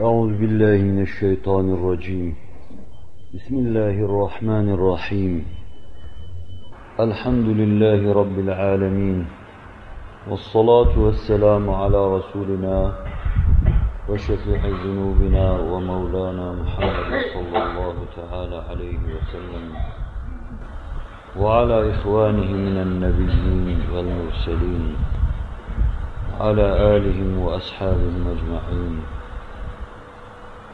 أعوذ بالله من الشيطان الرجيم. بسم الله الرحمن الرحيم. الحمد لله رب العالمين. والصلاة والسلام على رسولنا وشفيع ذنوبنا ومولانا محمد صلى الله تعالى عليه وسلم. وعلى إخوانه من النبيين والمرسلين. على آلهم وأصحابهم أجمعين.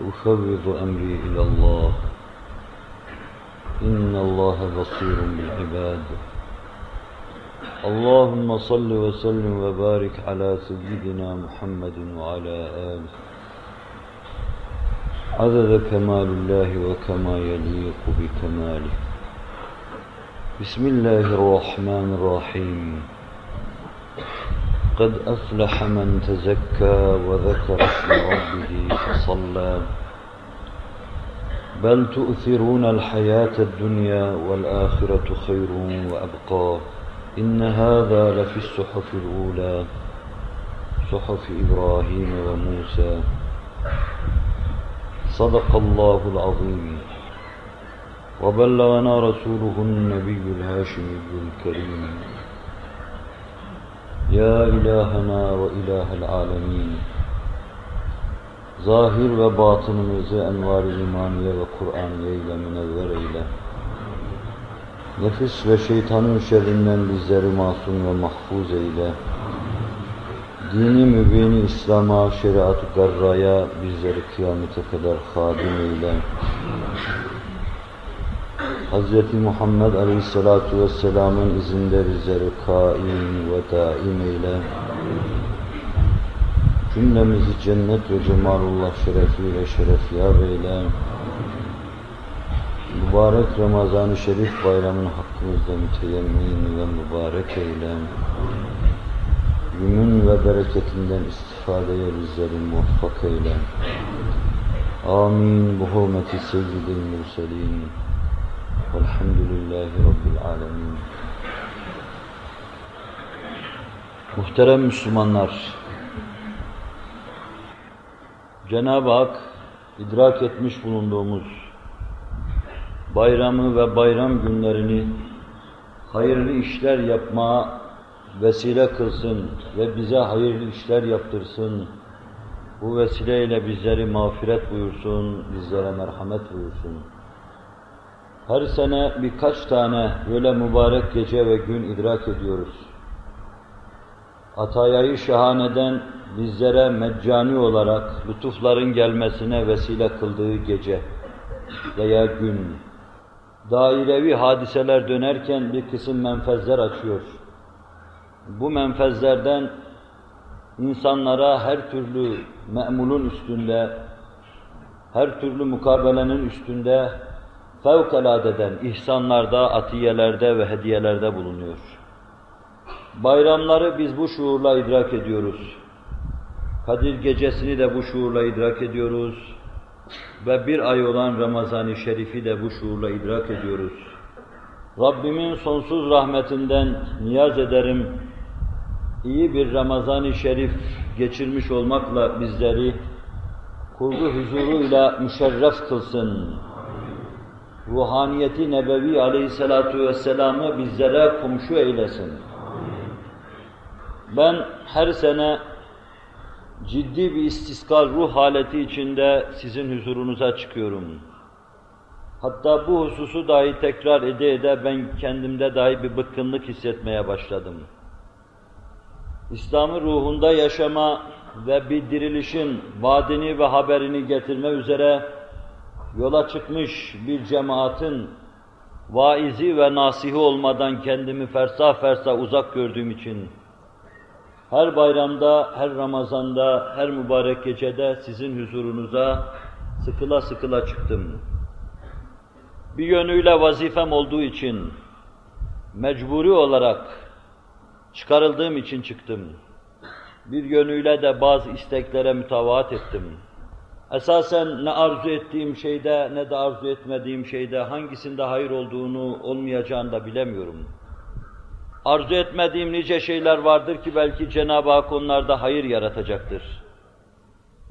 وأفوض أمري إلى الله. إن الله بصير بالعباد. اللهم صل وسلم وبارك على سيدنا محمد وعلى آله. عدد كمال الله وكما يليق بكماله. بسم الله الرحمن الرحيم. قد أفلح من تزكى وذكر اسم ربه فصلى. بل تؤثرون الحياة الدنيا والآخرة خير وأبقى. إن هذا لفي الصحف الأولى. صحف إبراهيم وموسى. صدق الله العظيم. وبلغنا رسوله النبي الهاشمي الكريم. Ya ilahena ve ilahel alemin. Zahir ve batınımızı envar-ı imaniye ve Kur'aniye ile münevver eyle. Nefis ve şeytanın şerrinden bizleri masum ve mahfuz eyle. Dini mübini İslam'a, şeriat-ı garraya bizleri kıyamete kadar hadim eyle. Hz. Muhammed Aleyhisselatü Vesselam'ın izinde bizleri kaim ve daim eyle. Cümlemizi cennet ve cemalullah şerefiyle şerefyab eyle. Mübarek Ramazan-ı Şerif bayramın hakkımızda müteyemmin ve mübarek eyle. Günün ve bereketinden istifadeye bizleri muvaffak eyle. Amin. Bu hurmeti seyyidil mürselin. Velhamdülillahi Rabbil alemin. Muhterem Müslümanlar, Cenab-ı Hak idrak etmiş bulunduğumuz bayramı ve bayram günlerini hayırlı işler yapmaya vesile kılsın ve bize hayırlı işler yaptırsın. Bu vesileyle bizleri mağfiret buyursun, bizlere merhamet buyursun. Her sene birkaç tane böyle mübarek gece ve gün idrak ediyoruz. Atayayı şahaneden bizlere meccani olarak lütufların gelmesine vesile kıldığı gece veya gün. Dairevi hadiseler dönerken bir kısım menfezler açıyor. Bu menfezlerden insanlara her türlü me'mulun üstünde, her türlü mukabelenin üstünde fevkaladeden ihsanlarda, atiyelerde ve hediyelerde bulunuyor. Bayramları biz bu şuurla idrak ediyoruz. Kadir gecesini de bu şuurla idrak ediyoruz. Ve bir ay olan Ramazan-ı Şerif'i de bu şuurla idrak ediyoruz. Rabbimin sonsuz rahmetinden niyaz ederim, iyi bir Ramazan-ı Şerif geçirmiş olmakla bizleri kurgu huzuruyla müşerref kılsın ruhaniyeti nebevi aleyhissalatu vesselam'ı bizlere komşu eylesin. Ben her sene ciddi bir istiskal ruh haleti içinde sizin huzurunuza çıkıyorum. Hatta bu hususu dahi tekrar ede ede ben kendimde dahi bir bıkkınlık hissetmeye başladım. İslam'ı ruhunda yaşama ve bir dirilişin vaadini ve haberini getirme üzere yola çıkmış bir cemaatin vaizi ve nasihi olmadan kendimi fersah fersah uzak gördüğüm için Her bayramda, her Ramazan'da, her mübarek gecede sizin huzurunuza sıkıla sıkıla çıktım. Bir yönüyle vazifem olduğu için, mecburi olarak çıkarıldığım için çıktım. Bir yönüyle de bazı isteklere mütavaat ettim. Esasen ne arzu ettiğim şeyde ne de arzu etmediğim şeyde hangisinde hayır olduğunu olmayacağını da bilemiyorum. Arzu etmediğim nice şeyler vardır ki belki Cenab-ı Hak onlarda hayır yaratacaktır.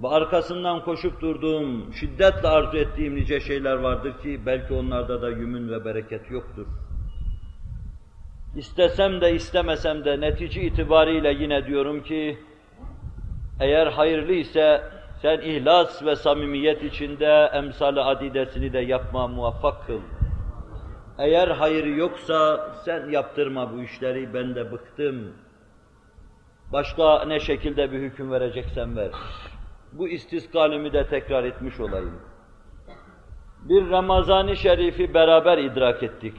Ve arkasından koşup durduğum, şiddetle arzu ettiğim nice şeyler vardır ki belki onlarda da yümün ve bereket yoktur. İstesem de istemesem de netice itibariyle yine diyorum ki, eğer hayırlı ise sen ihlas ve samimiyet içinde emsal-i adidesini de yapma muvaffak kıl. Eğer hayır yoksa sen yaptırma bu işleri, ben de bıktım. Başka ne şekilde bir hüküm vereceksen ver. Bu istiskalimi de tekrar etmiş olayım. Bir Ramazan-ı Şerif'i beraber idrak ettik.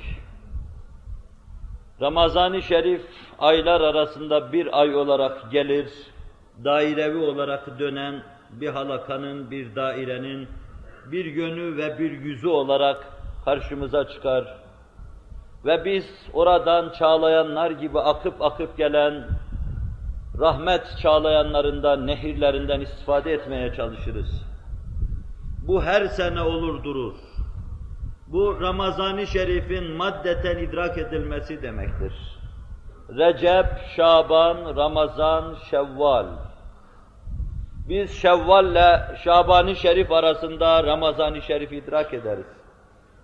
Ramazan-ı Şerif aylar arasında bir ay olarak gelir, dairevi olarak dönen bir halakanın, bir dairenin bir yönü ve bir yüzü olarak karşımıza çıkar. Ve biz oradan çağlayanlar gibi akıp akıp gelen rahmet çağlayanlarından, nehirlerinden istifade etmeye çalışırız. Bu her sene olur durur. Bu Ramazan-ı Şerif'in maddeten idrak edilmesi demektir. Recep, Şaban, Ramazan, Şevval. Biz Şevval ile Şaban-ı Şerif arasında Ramazan-ı Şerif idrak ederiz.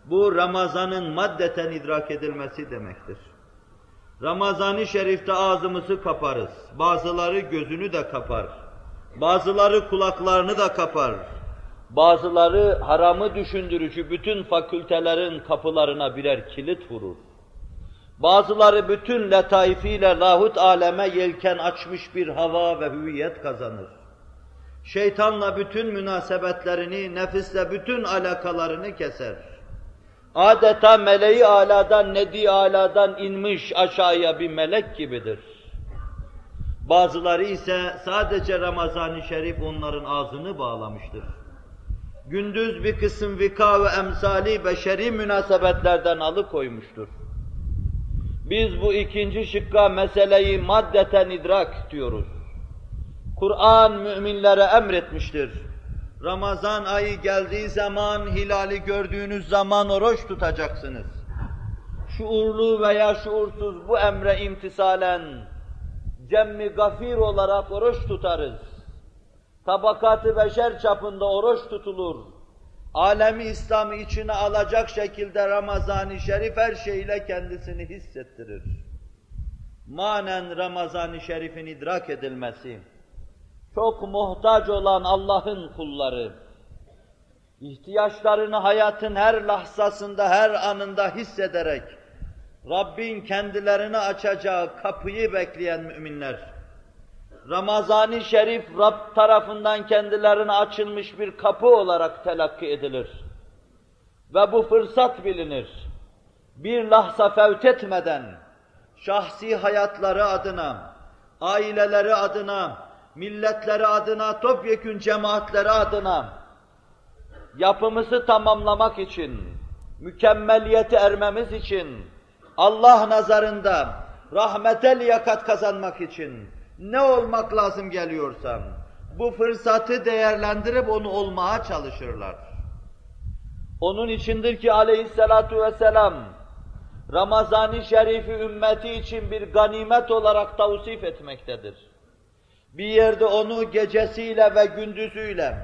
Bu Ramazan'ın maddeten idrak edilmesi demektir. Ramazan-ı Şerif'te ağzımızı kaparız. Bazıları gözünü de kapar. Bazıları kulaklarını da kapar. Bazıları haramı düşündürücü bütün fakültelerin kapılarına birer kilit vurur. Bazıları bütün letaifiyle lahut aleme yelken açmış bir hava ve hüviyet kazanır. Şeytanla bütün münasebetlerini, nefisle bütün alakalarını keser. Adeta meleği aladan, nedi aladan inmiş aşağıya bir melek gibidir. Bazıları ise sadece Ramazan-ı Şerif onların ağzını bağlamıştır. Gündüz bir kısım vika ve emsali beşeri münasebetlerden alıkoymuştur. Biz bu ikinci şıkka meseleyi maddeten idrak diyoruz. Kur'an müminlere emretmiştir. Ramazan ayı geldiği zaman, hilali gördüğünüz zaman oruç tutacaksınız. Şuurlu veya şuursuz bu emre imtisalen, cemmi gafir olarak oruç tutarız. Tabakatı beşer çapında oruç tutulur. Alemi İslam'ı içine alacak şekilde Ramazan-ı Şerif her şeyle kendisini hissettirir. Manen Ramazan-ı Şerif'in idrak edilmesi, çok muhtaç olan Allah'ın kulları, ihtiyaçlarını hayatın her lahzasında, her anında hissederek, Rabbin kendilerine açacağı kapıyı bekleyen müminler, Ramazan-ı Şerif Rab tarafından kendilerine açılmış bir kapı olarak telakki edilir. Ve bu fırsat bilinir. Bir lahza fevt etmeden, şahsi hayatları adına, aileleri adına, milletleri adına, topyekün cemaatleri adına yapımızı tamamlamak için, mükemmeliyeti ermemiz için, Allah nazarında rahmete liyakat kazanmak için ne olmak lazım geliyorsam, bu fırsatı değerlendirip onu olmaya çalışırlar. Onun içindir ki aleyhissalatu vesselam, Ramazan-ı Şerif'i ümmeti için bir ganimet olarak tavsif etmektedir. Bir yerde onu gecesiyle ve gündüzüyle,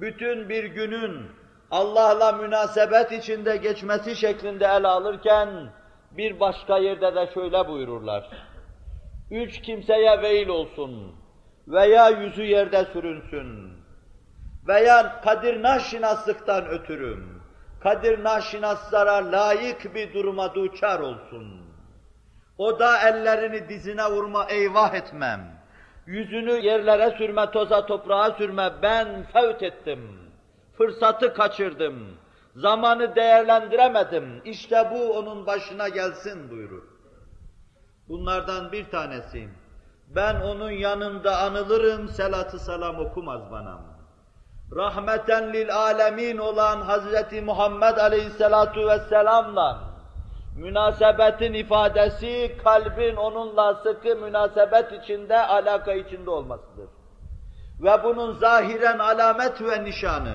bütün bir günün Allah'la münasebet içinde geçmesi şeklinde ele alırken, bir başka yerde de şöyle buyururlar. Üç kimseye veil olsun veya yüzü yerde sürünsün veya kadir naşinaslıktan ötürüm, kadir naşinaslara layık bir duruma duçar olsun. O da ellerini dizine vurma, eyvah etmem. Yüzünü yerlere sürme, toza toprağa sürme, ben fevt ettim. Fırsatı kaçırdım. Zamanı değerlendiremedim. İşte bu onun başına gelsin buyurur. Bunlardan bir tanesi, Ben onun yanında anılırım, selatı selam okumaz bana. Rahmeten lil alemin olan Hazreti Muhammed Aleyhisselatu Vesselam'la münasebetin ifadesi kalbin onunla sıkı münasebet içinde, alaka içinde olmasıdır. Ve bunun zahiren alamet ve nişanı,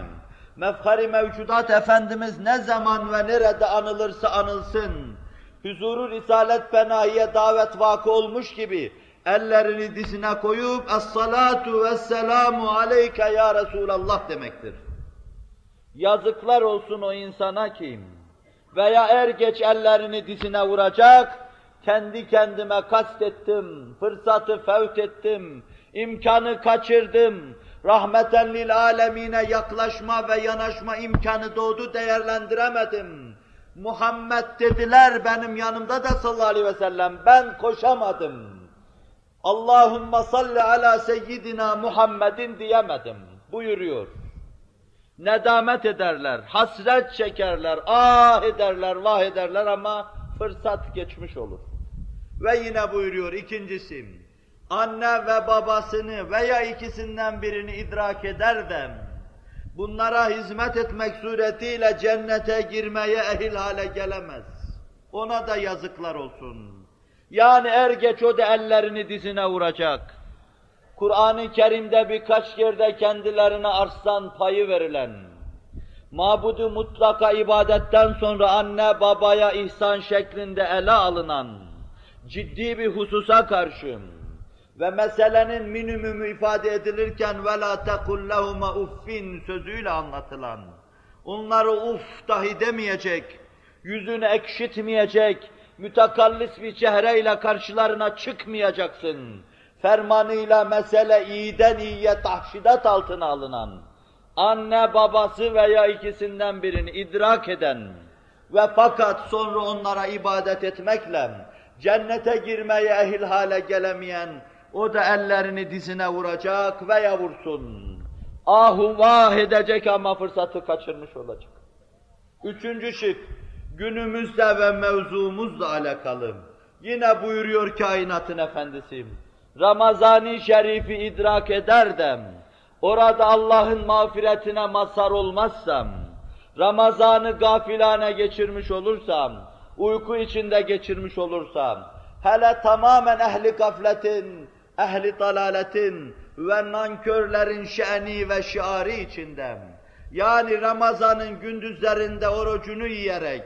mefhari mevcudat Efendimiz ne zaman ve nerede anılırsa anılsın, huzuru Risalet Fenahi'ye davet vakı olmuş gibi, ellerini dizine koyup Es-salatu vesselamu aleyke ya Resulallah demektir. Yazıklar olsun o insana kim veya er geç ellerini dizine vuracak, kendi kendime kastettim, fırsatı fevt ettim, imkanı kaçırdım, rahmeten lil alemine yaklaşma ve yanaşma imkanı doğdu değerlendiremedim. Muhammed dediler benim yanımda da sallallahu aleyhi ve sellem, ben koşamadım. Allahümme salli ala seyyidina Muhammedin diyemedim buyuruyor. Nedamet ederler, hasret çekerler, ah ederler, vah ederler ama fırsat geçmiş olur. Ve yine buyuruyor ikincisi, anne ve babasını veya ikisinden birini idrak eder de bunlara hizmet etmek suretiyle cennete girmeye ehil hale gelemez. Ona da yazıklar olsun. Yani er geç o da ellerini dizine vuracak. Kur'an-ı Kerim'de birkaç yerde kendilerine arslan payı verilen, mabudu mutlaka ibadetten sonra anne babaya ihsan şeklinde ele alınan, ciddi bir hususa karşı ve meselenin minimumu ifade edilirken وَلَا تَقُلْ لَهُمَا uffin sözüyle anlatılan, onları uf dahi demeyecek, yüzünü ekşitmeyecek, mütekallis bir çehreyle karşılarına çıkmayacaksın. Fermanıyla mesele iyiden iyiye tahşidat altına alınan, anne babası veya ikisinden birini idrak eden ve fakat sonra onlara ibadet etmekle cennete girmeye ehil hale gelemeyen, o da ellerini dizine vuracak veya vursun. Ahu vah edecek ama fırsatı kaçırmış olacak. Üçüncü şık, günümüzde ve mevzumuzla alakalı. Yine buyuruyor kainatın efendisi, Ramazan-ı Şerif'i idrak ederdim, orada Allah'ın mağfiretine mazhar olmazsam, Ramazan'ı gafilane geçirmiş olursam, uyku içinde geçirmiş olursam, hele tamamen ehli gafletin, ehli dalaletin ve nankörlerin şeni ve şiarı içinde, yani Ramazan'ın gündüzlerinde orucunu yiyerek,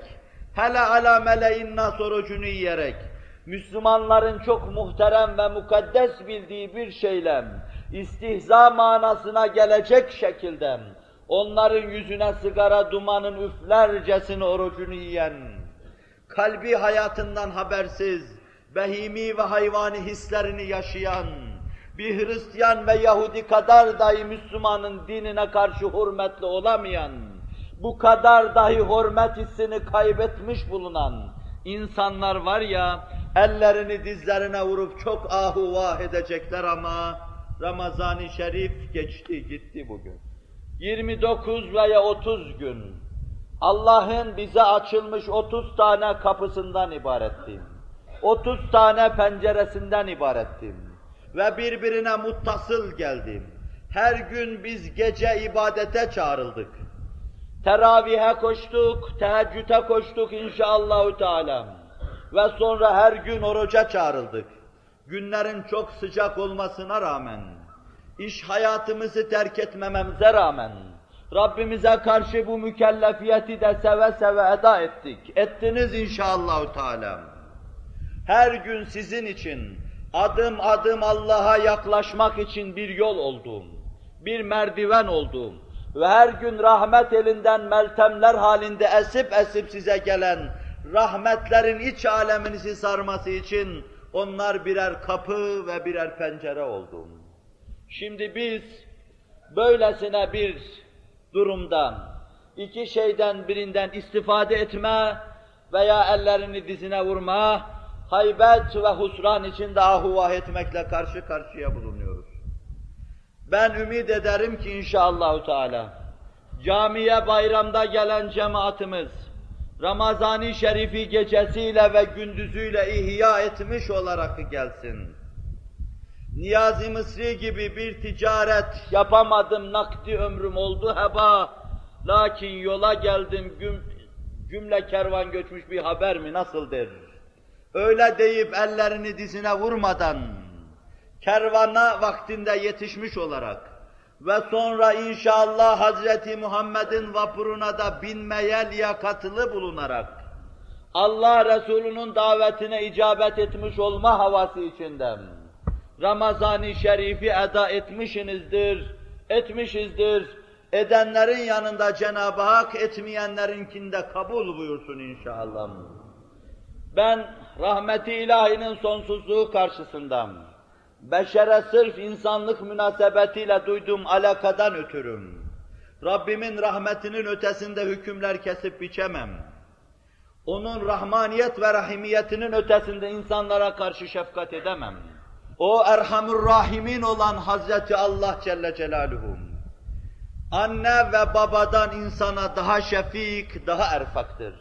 hele ala meleğin nas orucunu yiyerek, Müslümanların çok muhterem ve mukaddes bildiği bir şeyle, istihza manasına gelecek şekilde, onların yüzüne sigara dumanın üflercesine orucunu yiyen, kalbi hayatından habersiz, behimi ve hayvani hislerini yaşayan, bir Hristiyan ve Yahudi kadar dahi Müslümanın dinine karşı hürmetli olamayan, bu kadar dahi hürmet hissini kaybetmiş bulunan insanlar var ya, ellerini dizlerine vurup çok ahu vah edecekler ama Ramazan-ı Şerif geçti gitti bugün. 29 veya 30 gün Allah'ın bize açılmış 30 tane kapısından ibarettim. 30 tane penceresinden ibarettim. Ve birbirine muttasıl geldim. Her gün biz gece ibadete çağrıldık. Teravihe koştuk, teheccüde koştuk inşallahü teala. Ve sonra her gün oruca çağrıldık. Günlerin çok sıcak olmasına rağmen, iş hayatımızı terk etmememize rağmen, Rabbimize karşı bu mükellefiyeti de seve seve eda ettik. Ettiniz inşallahü teala. Her gün sizin için adım adım Allah'a yaklaşmak için bir yol oldum, bir merdiven oldum ve her gün rahmet elinden meltemler halinde esip esip size gelen rahmetlerin iç aleminizi sarması için onlar birer kapı ve birer pencere oldu. Şimdi biz böylesine bir durumdan, iki şeyden birinden istifade etme veya ellerini dizine vurma, haybet ve husran içinde ahuvah etmekle karşı karşıya bulunuyoruz. Ben ümid ederim ki inşallahü teala camiye bayramda gelen cemaatimiz Ramazan-ı Şerifi gecesiyle ve gündüzüyle ihya etmiş olarak gelsin. Niyazi Mısri gibi bir ticaret yapamadım, nakdi ömrüm oldu heba. Lakin yola geldim, güm, cümle kervan göçmüş bir haber mi, nasıl der? Öyle deyip ellerini dizine vurmadan, kervana vaktinde yetişmiş olarak ve sonra inşallah Hazreti Muhammed'in vapuruna da binmeye liyakatlı bulunarak, Allah Resulü'nün davetine icabet etmiş olma havası içinden, Ramazan-ı Şerif'i eda etmişinizdir, etmişizdir. Edenlerin yanında Cenab-ı Hak, etmeyenlerinkinde kabul buyursun inşallah. Ben rahmeti ilahinin sonsuzluğu karşısında, beşere sırf insanlık münasebetiyle duyduğum alakadan ötürüm. Rabbimin rahmetinin ötesinde hükümler kesip biçemem. Onun rahmaniyet ve rahimiyetinin ötesinde insanlara karşı şefkat edemem. O Erhamur Rahimin olan Hazreti Allah Celle Celaluhu. Anne ve babadan insana daha şefik, daha erfaktır.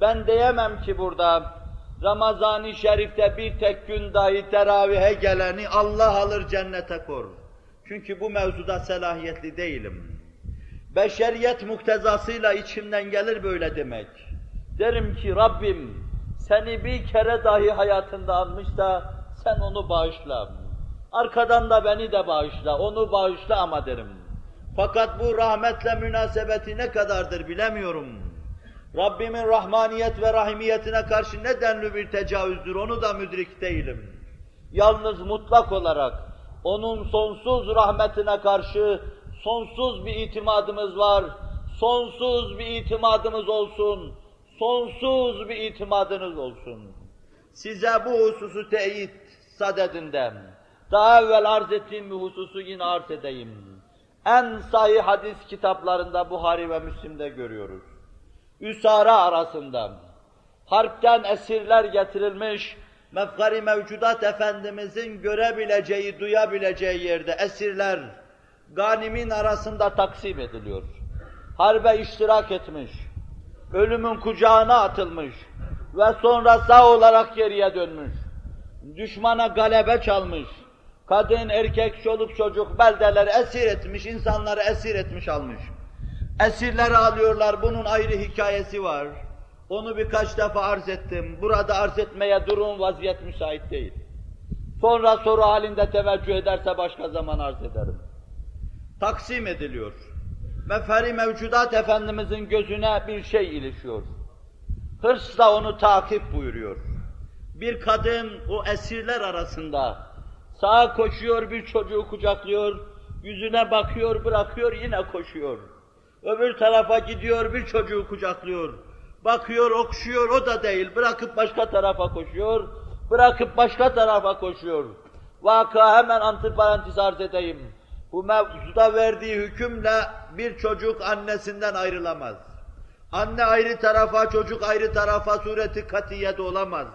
Ben diyemem ki burada Ramazan-ı Şerif'te bir tek gün dahi teravihe geleni Allah alır cennete kor. Çünkü bu mevzuda selahiyetli değilim. Beşeriyet muktezasıyla içimden gelir böyle demek. Derim ki Rabbim seni bir kere dahi hayatında almışsa sen onu bağışla. Arkadan da beni de bağışla, onu bağışla ama derim. Fakat bu rahmetle münasebeti ne kadardır bilemiyorum. Rabbimin rahmaniyet ve rahimiyetine karşı ne denli bir tecavüzdür onu da müdrik değilim. Yalnız mutlak olarak onun sonsuz rahmetine karşı sonsuz bir itimadımız var. Sonsuz bir itimadımız olsun. Sonsuz bir itimadınız olsun. Size bu hususu teyit sadedinden daha evvel arz ettiğim bir hususu yine arz edeyim. En sahih hadis kitaplarında Buhari ve Müslim'de görüyoruz. Üsara arasında harpten esirler getirilmiş, mefkari mevcudat Efendimizin görebileceği, duyabileceği yerde esirler ganimin arasında taksim ediliyor. Harbe iştirak etmiş, ölümün kucağına atılmış ve sonra sağ olarak geriye dönmüş. Düşmana galebe çalmış, kadın, erkek, çoluk, çocuk beldeleri esir etmiş, insanları esir etmiş almış. Esirleri alıyorlar, bunun ayrı hikayesi var. Onu birkaç defa arz ettim. Burada arz etmeye durum vaziyet müsait değil. Sonra soru halinde teveccüh ederse başka zaman arz ederim. Taksim ediliyor. Meferi mevcudat Efendimizin gözüne bir şey ilişiyor. Hırsla onu takip buyuruyor. Bir kadın o esirler arasında sağa koşuyor, bir çocuğu kucaklıyor, yüzüne bakıyor, bırakıyor, yine koşuyor. Öbür tarafa gidiyor, bir çocuğu kucaklıyor. Bakıyor, okşuyor, o da değil. Bırakıp başka tarafa koşuyor, bırakıp başka tarafa koşuyor. Vaka hemen antiparantez arz edeyim. Bu mevzuda verdiği hükümle bir çocuk annesinden ayrılamaz. Anne ayrı tarafa, çocuk ayrı tarafa sureti katiyede olamaz.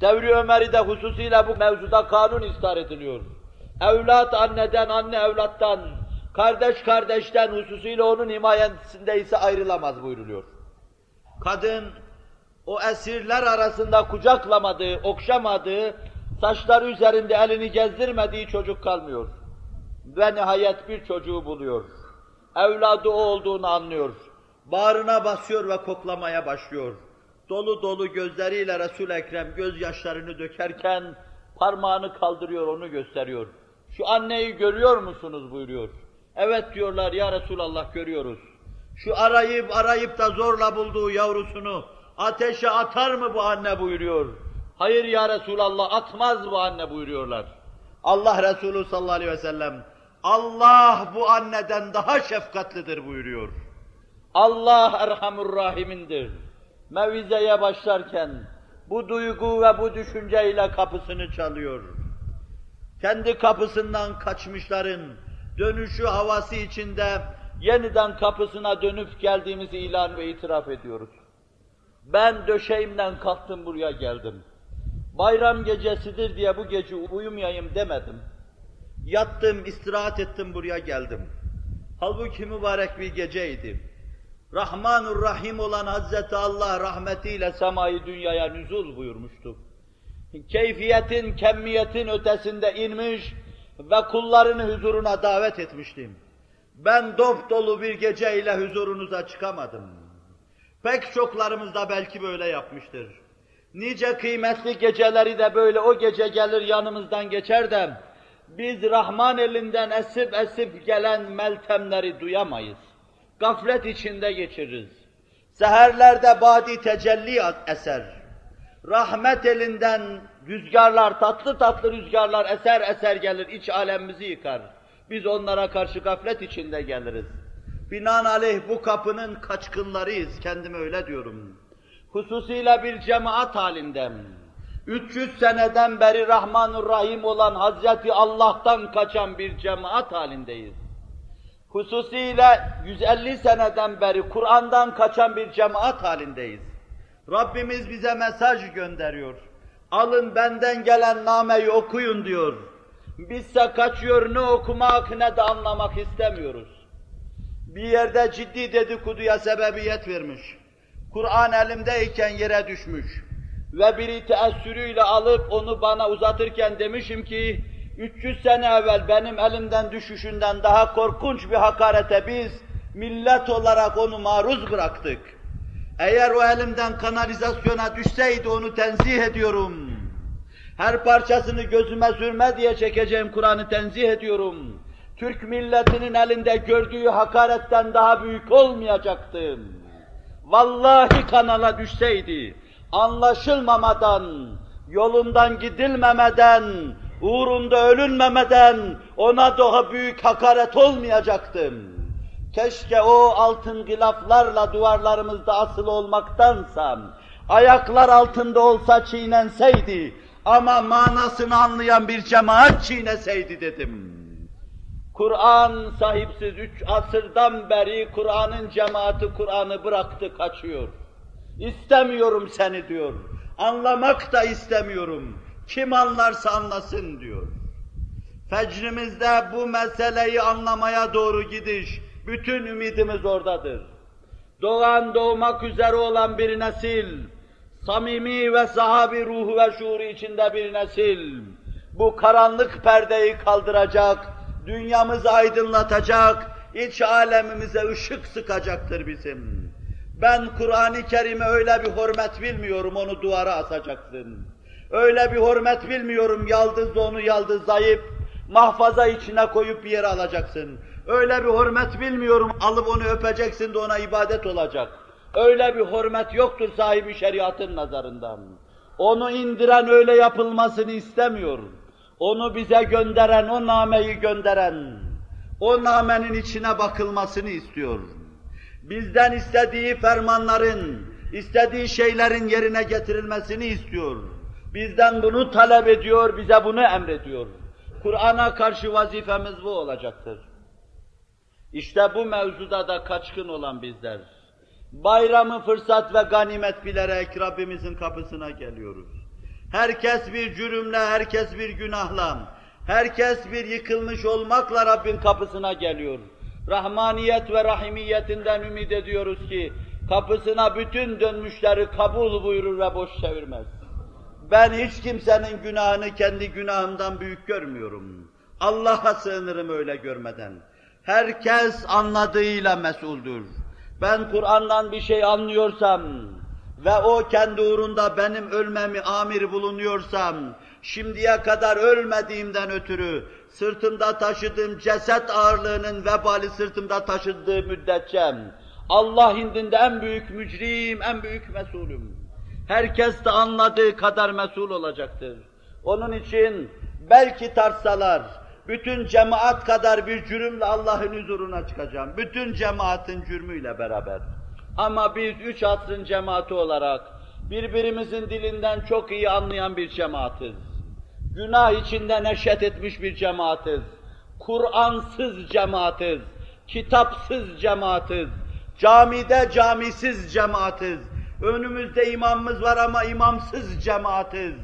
Devri Ömer'i hususuyla bu mevzuda kanun istar ediliyor. Evlat anneden, anne evlattan, kardeş kardeşten hususuyla onun himayesinde ise ayrılamaz buyruluyor. Kadın o esirler arasında kucaklamadığı, okşamadığı, saçları üzerinde elini gezdirmediği çocuk kalmıyor. Ve nihayet bir çocuğu buluyor. Evladı o olduğunu anlıyor. Bağrına basıyor ve koklamaya başlıyor. Dolu dolu gözleriyle Resul-i Ekrem gözyaşlarını dökerken parmağını kaldırıyor, onu gösteriyor. Şu anneyi görüyor musunuz buyuruyor. Evet diyorlar ya Resulallah görüyoruz. Şu arayıp arayıp da zorla bulduğu yavrusunu ateşe atar mı bu anne buyuruyor. Hayır ya Resulallah atmaz bu anne buyuruyorlar. Allah Resulü sallallahu aleyhi ve sellem Allah bu anneden daha şefkatlidir buyuruyor. Allah Erhamur Rahim'indir. Mevizeye başlarken bu duygu ve bu düşünceyle kapısını çalıyor. Kendi kapısından kaçmışların dönüşü havası içinde yeniden kapısına dönüp geldiğimizi ilan ve itiraf ediyoruz. Ben döşeğimden kalktım buraya geldim. Bayram gecesidir diye bu gece uyumayayım demedim. Yattım, istirahat ettim, buraya geldim. Halbuki mübarek bir geceydi. Rahmanur Rahim olan Hazreti Allah rahmetiyle semayı dünyaya nüzul buyurmuştu. keyfiyetin, kemmiyetin ötesinde inmiş ve kullarını huzuruna davet etmiştim. Ben dop dolu bir geceyle huzurunuza çıkamadım. Pek çoklarımız da belki böyle yapmıştır. Nice kıymetli geceleri de böyle o gece gelir yanımızdan geçer de biz Rahman elinden esip esip gelen meltemleri duyamayız. Gaflet içinde geçiririz. Seherlerde badi tecelli eser. Rahmet elinden rüzgarlar, tatlı tatlı rüzgarlar eser eser gelir, iç alemimizi yıkar. Biz onlara karşı gaflet içinde geliriz. Binaenaleyh bu kapının kaçkınlarıyız, kendime öyle diyorum. Hususiyle bir cemaat halinde, 300 seneden beri Rahmanur Rahim olan Hazreti Allah'tan kaçan bir cemaat halindeyiz. Hususiyle 150 seneden beri Kur'an'dan kaçan bir cemaat halindeyiz. Rabbimiz bize mesaj gönderiyor. Alın benden gelen nameyi okuyun diyor. Bizse kaçıyor ne okumak ne de anlamak istemiyoruz. Bir yerde ciddi dedikoduya sebebiyet vermiş. Kur'an elimdeyken yere düşmüş. Ve biri teessürüyle alıp onu bana uzatırken demişim ki, 300 sene evvel benim elimden düşüşünden daha korkunç bir hakarete biz millet olarak onu maruz bıraktık. Eğer o elimden kanalizasyona düşseydi onu tenzih ediyorum. Her parçasını gözüme sürme diye çekeceğim Kur'an'ı tenzih ediyorum. Türk milletinin elinde gördüğü hakaretten daha büyük olmayacaktı. Vallahi kanala düşseydi, anlaşılmamadan, yolundan gidilmemeden, uğrunda ölünmemeden ona daha büyük hakaret olmayacaktı. Keşke o altın gilaflarla duvarlarımızda asılı olmaktansa, ayaklar altında olsa çiğnenseydi ama manasını anlayan bir cemaat çiğneseydi dedim. Kur'an sahipsiz üç asırdan beri Kur'an'ın cemaati Kur'an'ı bıraktı kaçıyor. İstemiyorum seni diyor. Anlamak da istemiyorum. Kim anlarsa anlasın diyor. Fecrimizde bu meseleyi anlamaya doğru gidiş, bütün ümidimiz oradadır. Doğan doğmak üzere olan bir nesil, samimi ve sahabi ruhu ve şuuru içinde bir nesil, bu karanlık perdeyi kaldıracak, dünyamızı aydınlatacak, iç alemimize ışık sıkacaktır bizim. Ben Kur'an-ı Kerim'e öyle bir hürmet bilmiyorum, onu duvara asacaksın. Öyle bir hürmet bilmiyorum, yaldızla onu yaldızlayıp, mahfaza içine koyup bir yere alacaksın. Öyle bir hürmet bilmiyorum, alıp onu öpeceksin de ona ibadet olacak. Öyle bir hürmet yoktur sahibi şeriatın nazarından. Onu indiren öyle yapılmasını istemiyor. Onu bize gönderen, o nameyi gönderen, o namenin içine bakılmasını istiyor. Bizden istediği fermanların, istediği şeylerin yerine getirilmesini istiyor. Bizden bunu talep ediyor, bize bunu emrediyor. Kur'an'a karşı vazifemiz bu olacaktır. İşte bu mevzuda da kaçkın olan bizler. Bayramı fırsat ve ganimet bilerek Rabbimizin kapısına geliyoruz. Herkes bir cürümle, herkes bir günahla, herkes bir yıkılmış olmakla Rabbin kapısına geliyor. Rahmaniyet ve rahimiyetinden ümit ediyoruz ki kapısına bütün dönmüşleri kabul buyurur ve boş çevirmez. Ben hiç kimsenin günahını kendi günahımdan büyük görmüyorum. Allah'a sığınırım öyle görmeden. Herkes anladığıyla mesuldür. Ben Kur'an'dan bir şey anlıyorsam ve o kendi uğrunda benim ölmemi amir bulunuyorsam, şimdiye kadar ölmediğimden ötürü sırtımda taşıdığım ceset ağırlığının vebali sırtımda taşıdığı müddetçe Allah indinde en büyük mücrim, en büyük mesulüm. Herkes de anladığı kadar mesul olacaktır. Onun için belki tartsalar, bütün cemaat kadar bir cürümle Allah'ın huzuruna çıkacağım. Bütün cemaatin cürmüyle beraber. Ama biz üç asrın cemaati olarak birbirimizin dilinden çok iyi anlayan bir cemaatiz. Günah içinde neşet etmiş bir cemaatiz. Kur'ansız cemaatiz. Kitapsız cemaatiz. Camide camisiz cemaatiz. Önümüzde imamımız var ama imamsız cemaatiz.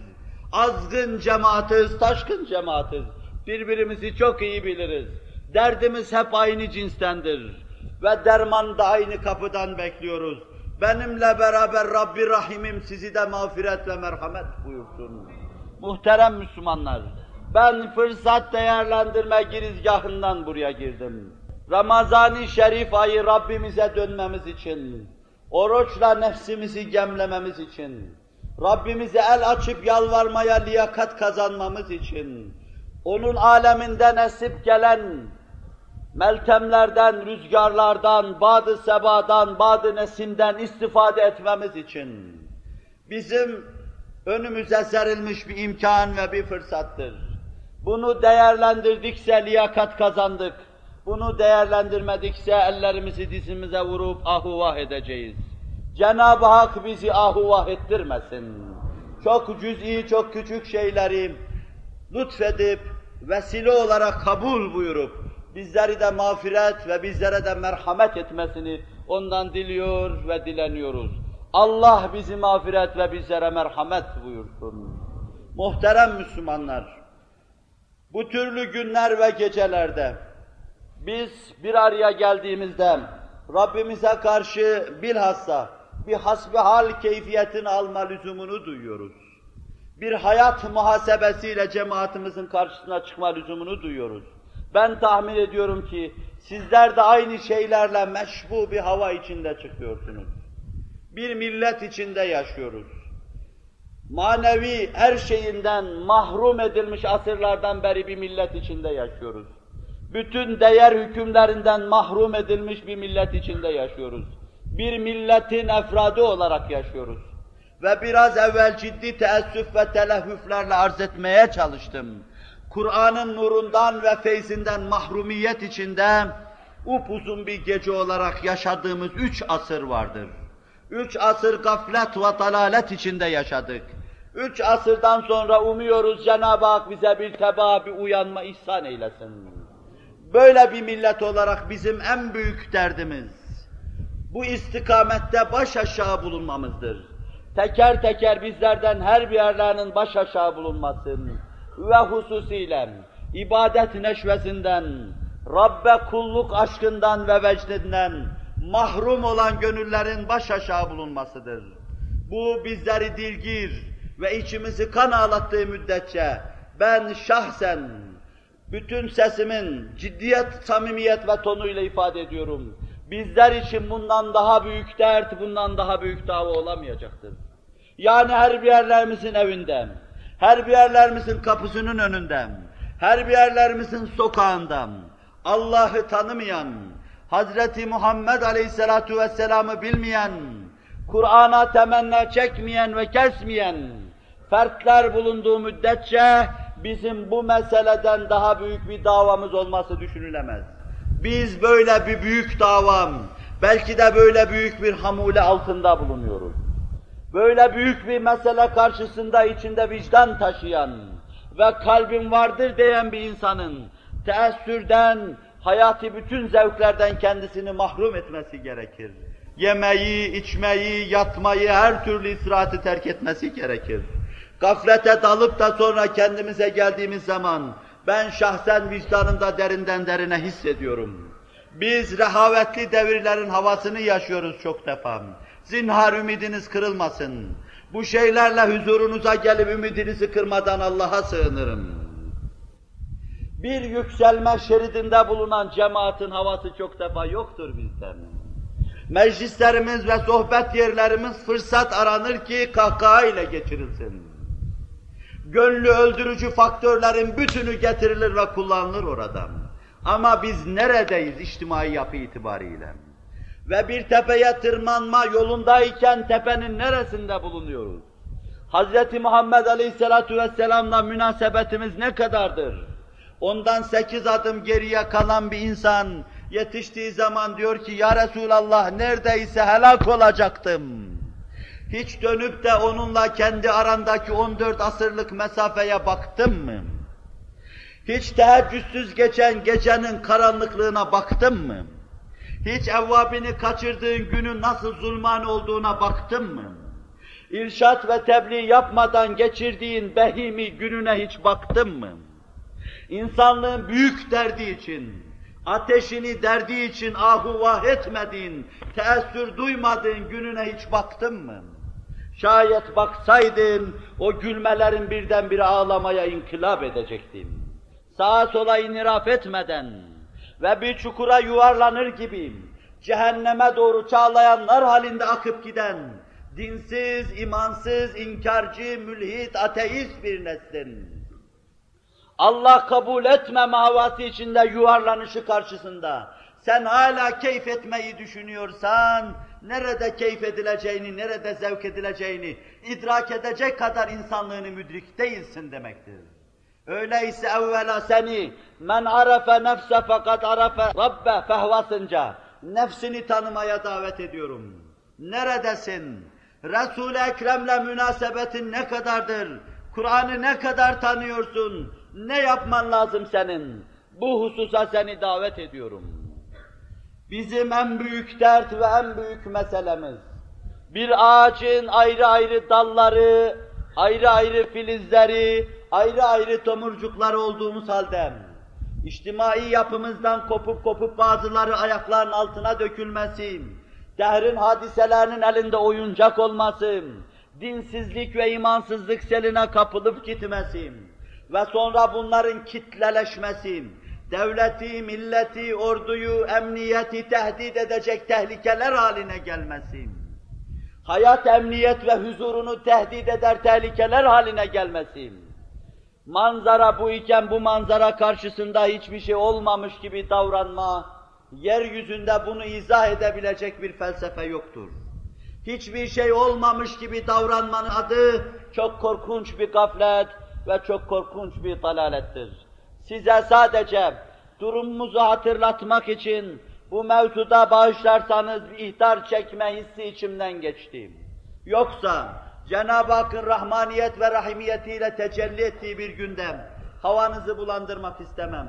Azgın cemaatiz, taşkın cemaatiz. Birbirimizi çok iyi biliriz. Derdimiz hep aynı cinstendir. Ve derman da aynı kapıdan bekliyoruz. Benimle beraber Rabbi Rahimim sizi de mağfiret ve merhamet buyursun. Muhterem Müslümanlar, ben fırsat değerlendirme girizgahından buraya girdim. Ramazan-ı Şerif ayı Rabbimize dönmemiz için, oruçla nefsimizi gemlememiz için, Rabbimize el açıp yalvarmaya liyakat kazanmamız için, onun aleminden esip gelen meltemlerden, rüzgarlardan, badı sebadan, badı nesimden istifade etmemiz için bizim önümüze serilmiş bir imkan ve bir fırsattır. Bunu değerlendirdikse liyakat kazandık. Bunu değerlendirmedikse ellerimizi dizimize vurup ahuvah edeceğiz. Cenab-ı Hak bizi ahuvah ettirmesin. Çok cüz'i, çok küçük şeyleri lütfedip, vesile olarak kabul buyurup, bizleri de mağfiret ve bizlere de merhamet etmesini ondan diliyor ve dileniyoruz. Allah bizi mağfiret ve bizlere merhamet buyursun. Muhterem Müslümanlar, bu türlü günler ve gecelerde biz bir araya geldiğimizde Rabbimize karşı bilhassa bir hasbihal keyfiyetini alma lüzumunu duyuyoruz. Bir hayat muhasebesiyle cemaatimizin karşısına çıkma lüzumunu duyuyoruz. Ben tahmin ediyorum ki sizler de aynı şeylerle meşbu bir hava içinde çıkıyorsunuz. Bir millet içinde yaşıyoruz. Manevi her şeyinden mahrum edilmiş asırlardan beri bir millet içinde yaşıyoruz. Bütün değer hükümlerinden mahrum edilmiş bir millet içinde yaşıyoruz. Bir milletin efradı olarak yaşıyoruz. Ve biraz evvel ciddi teessüf ve telehüflerle arz etmeye çalıştım. Kur'an'ın nurundan ve feyzinden mahrumiyet içinde upuzun bir gece olarak yaşadığımız üç asır vardır. Üç asır gaflet ve dalalet içinde yaşadık. Üç asırdan sonra umuyoruz Cenab-ı Hak bize bir teba, bir uyanma ihsan eylesin. Böyle bir millet olarak bizim en büyük derdimiz, bu istikamette baş aşağı bulunmamızdır. Teker teker bizlerden her bir yerlerinin baş aşağı bulunmasın ve hususiyle ibadet neşvesinden, Rabbe kulluk aşkından ve vecdinden mahrum olan gönüllerin baş aşağı bulunmasıdır. Bu bizleri dilgir ve içimizi kan ağlattığı müddetçe ben şahsen bütün sesimin ciddiyet, samimiyet ve tonuyla ifade ediyorum. Bizler için bundan daha büyük dert, bundan daha büyük dava olamayacaktır. Yani her bir yerlerimizin evinden, her bir yerlerimizin kapısının önünden, her bir yerlerimizin sokağından, Allah'ı tanımayan, Hazreti Muhammed Aleyhisselatu Vesselam'ı bilmeyen, Kur'an'a temenna çekmeyen ve kesmeyen fertler bulunduğu müddetçe bizim bu meseleden daha büyük bir davamız olması düşünülemez. Biz böyle bir büyük davam, belki de böyle büyük bir hamule altında bulunuyoruz. Böyle büyük bir mesele karşısında içinde vicdan taşıyan ve kalbim vardır diyen bir insanın teessürden, hayati bütün zevklerden kendisini mahrum etmesi gerekir. Yemeği, içmeyi, yatmayı, her türlü istirahatı terk etmesi gerekir. Gaflete dalıp da sonra kendimize geldiğimiz zaman ben şahsen vicdanımda derinden derine hissediyorum. Biz rehavetli devirlerin havasını yaşıyoruz çok defa. Zinhar ümidiniz kırılmasın. Bu şeylerle huzurunuza gelip ümidinizi kırmadan Allah'a sığınırım. Bir yükselme şeridinde bulunan cemaatin havası çok defa yoktur bizden. Meclislerimiz ve sohbet yerlerimiz fırsat aranır ki kahkaha ile geçirilsin. Gönlü öldürücü faktörlerin bütünü getirilir ve kullanılır oradan. Ama biz neredeyiz içtimai yapı itibariyle? Ve bir tepeye tırmanma yolundayken tepenin neresinde bulunuyoruz? Hz. Muhammed Aleyhisselatü Vesselam'la münasebetimiz ne kadardır? Ondan sekiz adım geriye kalan bir insan yetiştiği zaman diyor ki Ya Resulallah neredeyse helak olacaktım. Hiç dönüp de onunla kendi arandaki 14 asırlık mesafeye baktın mı? Hiç teheccüdsüz geçen gecenin karanlıklığına baktın mı? Hiç evvabini kaçırdığın günün nasıl zulman olduğuna baktın mı? İrşat ve tebliğ yapmadan geçirdiğin behimi gününe hiç baktın mı? İnsanlığın büyük derdi için, ateşini derdi için ahu vah etmediğin, teessür duymadığın gününe hiç baktın mı? Şayet baksaydın, o gülmelerin birdenbire ağlamaya inkılap edecektim. Sağa sola iniraf etmeden ve bir çukura yuvarlanır gibi cehenneme doğru çağlayanlar halinde akıp giden, dinsiz, imansız, inkarcı, mülhit, ateist bir neslin. Allah kabul etmeme havası içinde yuvarlanışı karşısında sen hala keyif etmeyi düşünüyorsan, nerede keyif edileceğini, nerede zevk edileceğini idrak edecek kadar insanlığını müdrik değilsin demektir. Öyleyse evvela seni men arafe nefse fakat arafe rabbe fehvasınca nefsini tanımaya davet ediyorum. Neredesin? Resul-i Ekrem'le münasebetin ne kadardır? Kur'an'ı ne kadar tanıyorsun? Ne yapman lazım senin? Bu hususa seni davet ediyorum. Bizim en büyük dert ve en büyük meselemiz, bir ağacın ayrı ayrı dalları, ayrı ayrı filizleri, ayrı ayrı tomurcukları olduğumuz halde, içtimai yapımızdan kopup kopup bazıları ayakların altına dökülmesi, dehrin hadiselerinin elinde oyuncak olması, dinsizlik ve imansızlık seline kapılıp gitmesi ve sonra bunların kitleleşmesi, devleti, milleti, orduyu, emniyeti tehdit edecek tehlikeler haline gelmesi, hayat, emniyet ve huzurunu tehdit eder tehlikeler haline gelmesi, manzara bu iken bu manzara karşısında hiçbir şey olmamış gibi davranma, yeryüzünde bunu izah edebilecek bir felsefe yoktur. Hiçbir şey olmamış gibi davranmanın adı çok korkunç bir gaflet ve çok korkunç bir dalalettir. Size sadece durumumuzu hatırlatmak için bu mevzuda bağışlarsanız ihtar çekme hissi içimden geçti. Yoksa Cenab-ı Hakk'ın rahmaniyet ve rahimiyetiyle tecelli ettiği bir gündem havanızı bulandırmak istemem.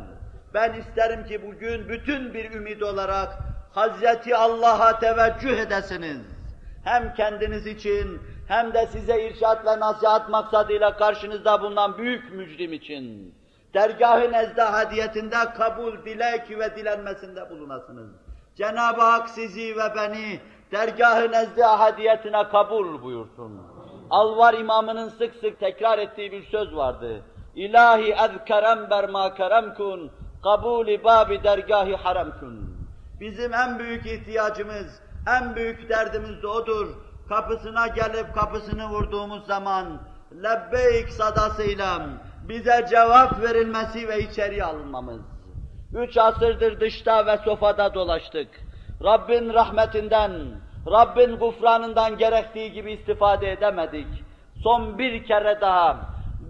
Ben isterim ki bugün bütün bir ümit olarak Hazreti Allah'a teveccüh edesiniz. Hem kendiniz için hem de size irşat ve nasihat maksadıyla karşınızda bulunan büyük mücrim için nezde hadiyetinde kabul, dilek ve dilenmesinde bulunasınız. Cenab-ı Hak sizi ve beni dergâh-ı nezde hadiyetine kabul buyursun. Alvar imamının sık sık tekrar ettiği bir söz vardı. İlahi ezkerem berma keremkun, kabuli babi dergâhi haramkun. Bizim en büyük ihtiyacımız, en büyük derdimiz de odur. Kapısına gelip kapısını vurduğumuz zaman lebbeyk sadasıyla bize cevap verilmesi ve içeri alınmamız. Üç asırdır dışta ve sofada dolaştık. Rabbin rahmetinden, Rabbin gufranından gerektiği gibi istifade edemedik. Son bir kere daha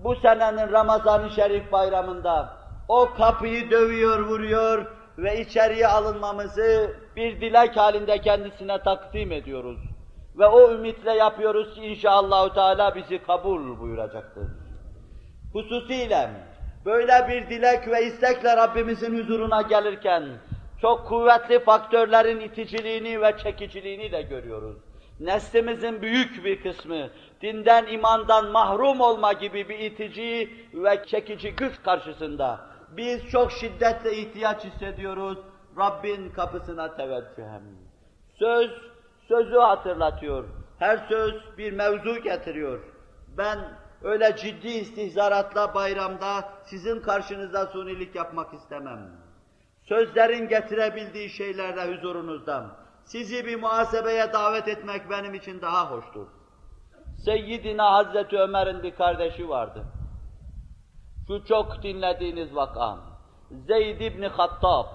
bu senenin Ramazan-ı Şerif bayramında o kapıyı dövüyor, vuruyor ve içeriye alınmamızı bir dilek halinde kendisine takdim ediyoruz. Ve o ümitle yapıyoruz ki inşallahü teala bizi kabul buyuracaktır. Hususiyle böyle bir dilek ve istekle Rabbimizin huzuruna gelirken çok kuvvetli faktörlerin iticiliğini ve çekiciliğini de görüyoruz. Neslimizin büyük bir kısmı dinden, imandan mahrum olma gibi bir itici ve çekici güç karşısında biz çok şiddetle ihtiyaç hissediyoruz Rabbin kapısına teveccühem. Söz, sözü hatırlatıyor. Her söz bir mevzu getiriyor. Ben öyle ciddi istihzaratla bayramda sizin karşınızda sunilik yapmak istemem. Sözlerin getirebildiği şeylerle huzurunuzda sizi bir muhasebeye davet etmek benim için daha hoştur. Seyyidina Hazreti Ömer'in bir kardeşi vardı. Şu çok dinlediğiniz vakam. Zeyd İbni Hattab.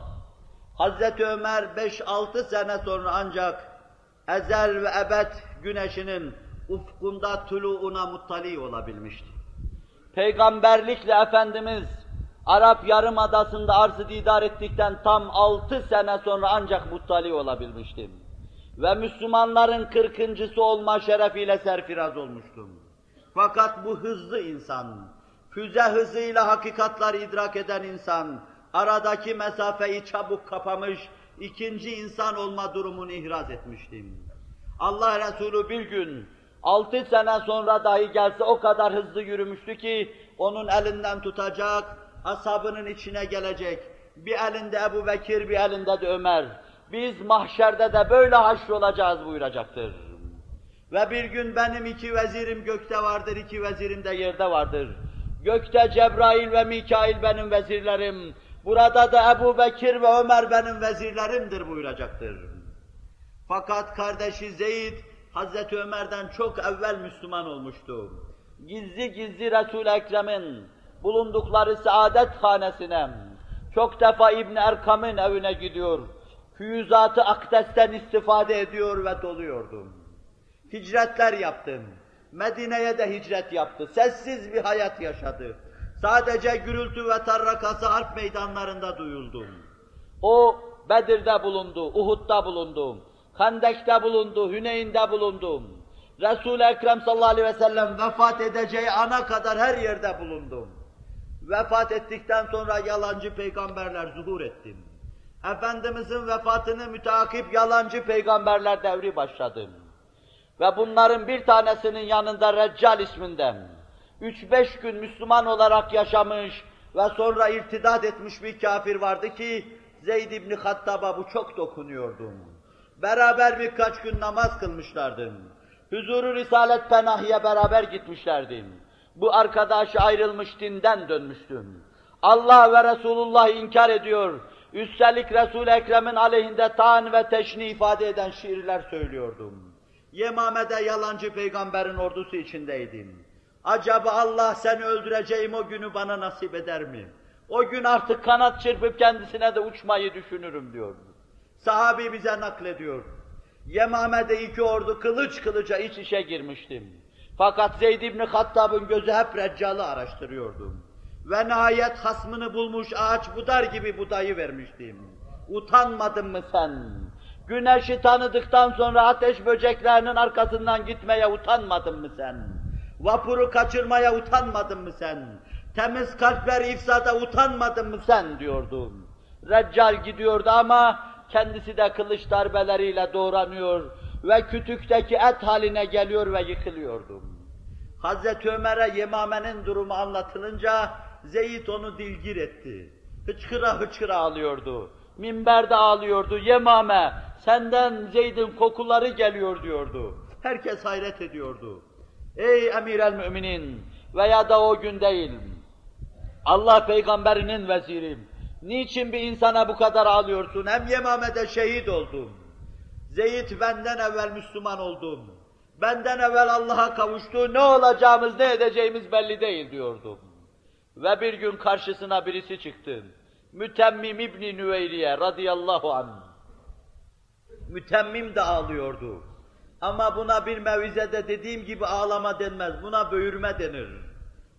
Hazreti Ömer 5-6 sene sonra ancak ezel ve ebed güneşinin ufkunda tuluğuna muttali olabilmişti. Peygamberlikle Efendimiz Arap Yarımadası'nda arz-ı didar ettikten tam altı sene sonra ancak muttali olabilmiştim. Ve Müslümanların kırkıncısı olma şerefiyle serfiraz olmuştum. Fakat bu hızlı insan, füze hızıyla hakikatları idrak eden insan, aradaki mesafeyi çabuk kapamış, ikinci insan olma durumunu ihraz etmiştim. Allah Resulü bir gün, altı sene sonra dahi gelse o kadar hızlı yürümüştü ki, onun elinden tutacak, asabının içine gelecek. Bir elinde Ebu Bekir, bir elinde de Ömer. Biz mahşerde de böyle haşrolacağız buyuracaktır. Ve bir gün benim iki vezirim gökte vardır, iki vezirim de yerde vardır. Gökte Cebrail ve Mikail benim vezirlerim, burada da Ebu Bekir ve Ömer benim vezirlerimdir buyuracaktır. Fakat kardeşi Zeyd, Hazreti Ömer'den çok evvel Müslüman olmuştu. Gizli gizli Resul-i Ekrem'in bulundukları saadet hanesine, çok defa İbn Erkam'ın evine gidiyor, füyüzat-ı akdesten istifade ediyor ve doluyordum. Hicretler yaptım. Medine'ye de hicret yaptı. Sessiz bir hayat yaşadı. Sadece gürültü ve tarrakası harp meydanlarında duyuldu. O Bedir'de bulundu, Uhud'da bulundu, Hendek'te bulundu, Hüneyn'de bulundu. Resul-i Ekrem sallallahu aleyhi ve sellem vefat edeceği ana kadar her yerde bulundum. Vefat ettikten sonra yalancı peygamberler zuhur ettim. Efendimizin vefatını müteakip yalancı peygamberler devri başladı. Ve bunların bir tanesinin yanında Reccal isminden, üç beş gün Müslüman olarak yaşamış ve sonra irtidat etmiş bir kafir vardı ki, Zeyd ibn Hattab'a bu çok dokunuyordu. Beraber birkaç gün namaz kılmışlardı. Huzuru Risalet Penahi'ye beraber gitmişlerdi. Bu arkadaş ayrılmış dinden dönmüştüm. Allah ve Resulullah inkar ediyor. Üstelik Resul-i Ekrem'in aleyhinde taan ve teşni ifade eden şiirler söylüyordum. Yemame'de yalancı peygamberin ordusu içindeydim. Acaba Allah seni öldüreceğim o günü bana nasip eder mi? O gün artık kanat çırpıp kendisine de uçmayı düşünürüm diyor. Sahabi bize naklediyor. Yemame'de iki ordu kılıç kılıca iç içe girmiştim. Fakat Zeyd ibn Hattab'ın gözü hep Reccal'ı araştırıyordu. Ve nihayet hasmını bulmuş ağaç budar gibi budayı vermiştim. Utanmadın mı sen? Güneşi tanıdıktan sonra ateş böceklerinin arkasından gitmeye utanmadın mı sen? Vapuru kaçırmaya utanmadın mı sen? Temiz kalpler ifsada utanmadın mı sen diyordu. Reccal gidiyordu ama kendisi de kılıç darbeleriyle doğranıyor ve kütükteki et haline geliyor ve yıkılıyordu. Hazreti Ömer'e Yemame'nin durumu anlatılınca Zeyd onu dilgir etti. Hıçkıra hıçkıra ağlıyordu. Minberde ağlıyordu. Yemame senden Zeyd'in kokuları geliyor diyordu. Herkes hayret ediyordu. Ey emir el müminin veya da o gün değil. Allah peygamberinin vezirim. Niçin bir insana bu kadar ağlıyorsun? Hem Yemame'de şehit oldum. Zeyd benden evvel Müslüman oldum. Benden evvel Allah'a kavuştu. Ne olacağımız, ne edeceğimiz belli değil diyordum. Ve bir gün karşısına birisi çıktı. Mütemmim İbni Nüveyriye radıyallahu anh. Mütemmim de ağlıyordu. Ama buna bir mevizede dediğim gibi ağlama denmez, buna böğürme denir.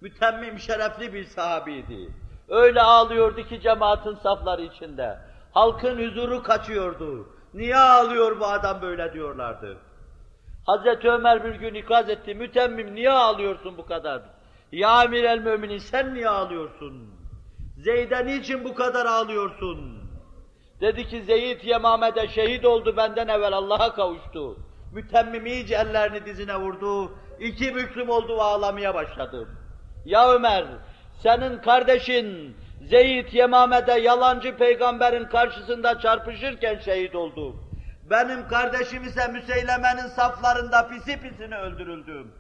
Mütemmim şerefli bir sahabiydi. Öyle ağlıyordu ki cemaatin safları içinde. Halkın huzuru kaçıyordu. Niye ağlıyor bu adam böyle diyorlardı. Hazreti Ömer bir gün ikaz etti, mütemmim niye ağlıyorsun bu kadar? Ya emir el müminin sen niye ağlıyorsun? Zeyd'e niçin bu kadar ağlıyorsun? Dedi ki Zeyd Yemame'de şehit oldu benden evvel Allah'a kavuştu. Mütemmim iyice ellerini dizine vurdu. İki büklüm oldu ve ağlamaya başladı. Ya Ömer, senin kardeşin Zeyd Yemame'de yalancı peygamberin karşısında çarpışırken şehit oldu. Benim kardeşim ise Müseyleme'nin saflarında pisi pisine öldürüldüm.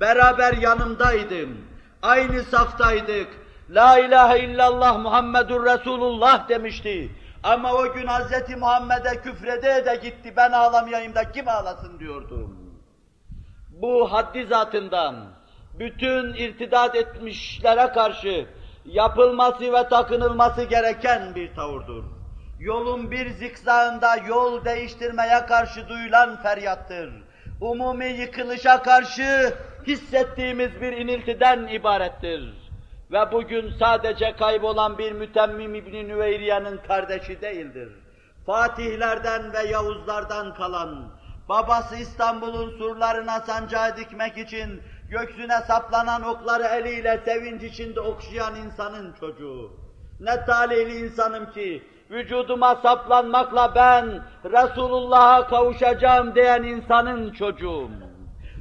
Beraber yanımdaydım. Aynı saftaydık. La ilahe illallah Muhammedur Resulullah demişti. Ama o gün Hz. Muhammed'e küfrede de gitti, ben ağlamayayım da kim ağlasın diyordum. Bu haddi zatından, bütün irtidat etmişlere karşı yapılması ve takınılması gereken bir tavırdır. Yolun bir zikzağında yol değiştirmeye karşı duyulan feryattır. Umumi yıkılışa karşı hissettiğimiz bir iniltiden ibarettir. Ve bugün sadece kaybolan bir mütemmim İbn-i Nüveyriye'nin kardeşi değildir. Fatihlerden ve Yavuzlardan kalan, babası İstanbul'un surlarına sancağı dikmek için göksüne saplanan okları eliyle sevinç içinde okşayan insanın çocuğu. Ne talihli insanım ki, vücuduma saplanmakla ben Resulullah'a kavuşacağım diyen insanın çocuğum.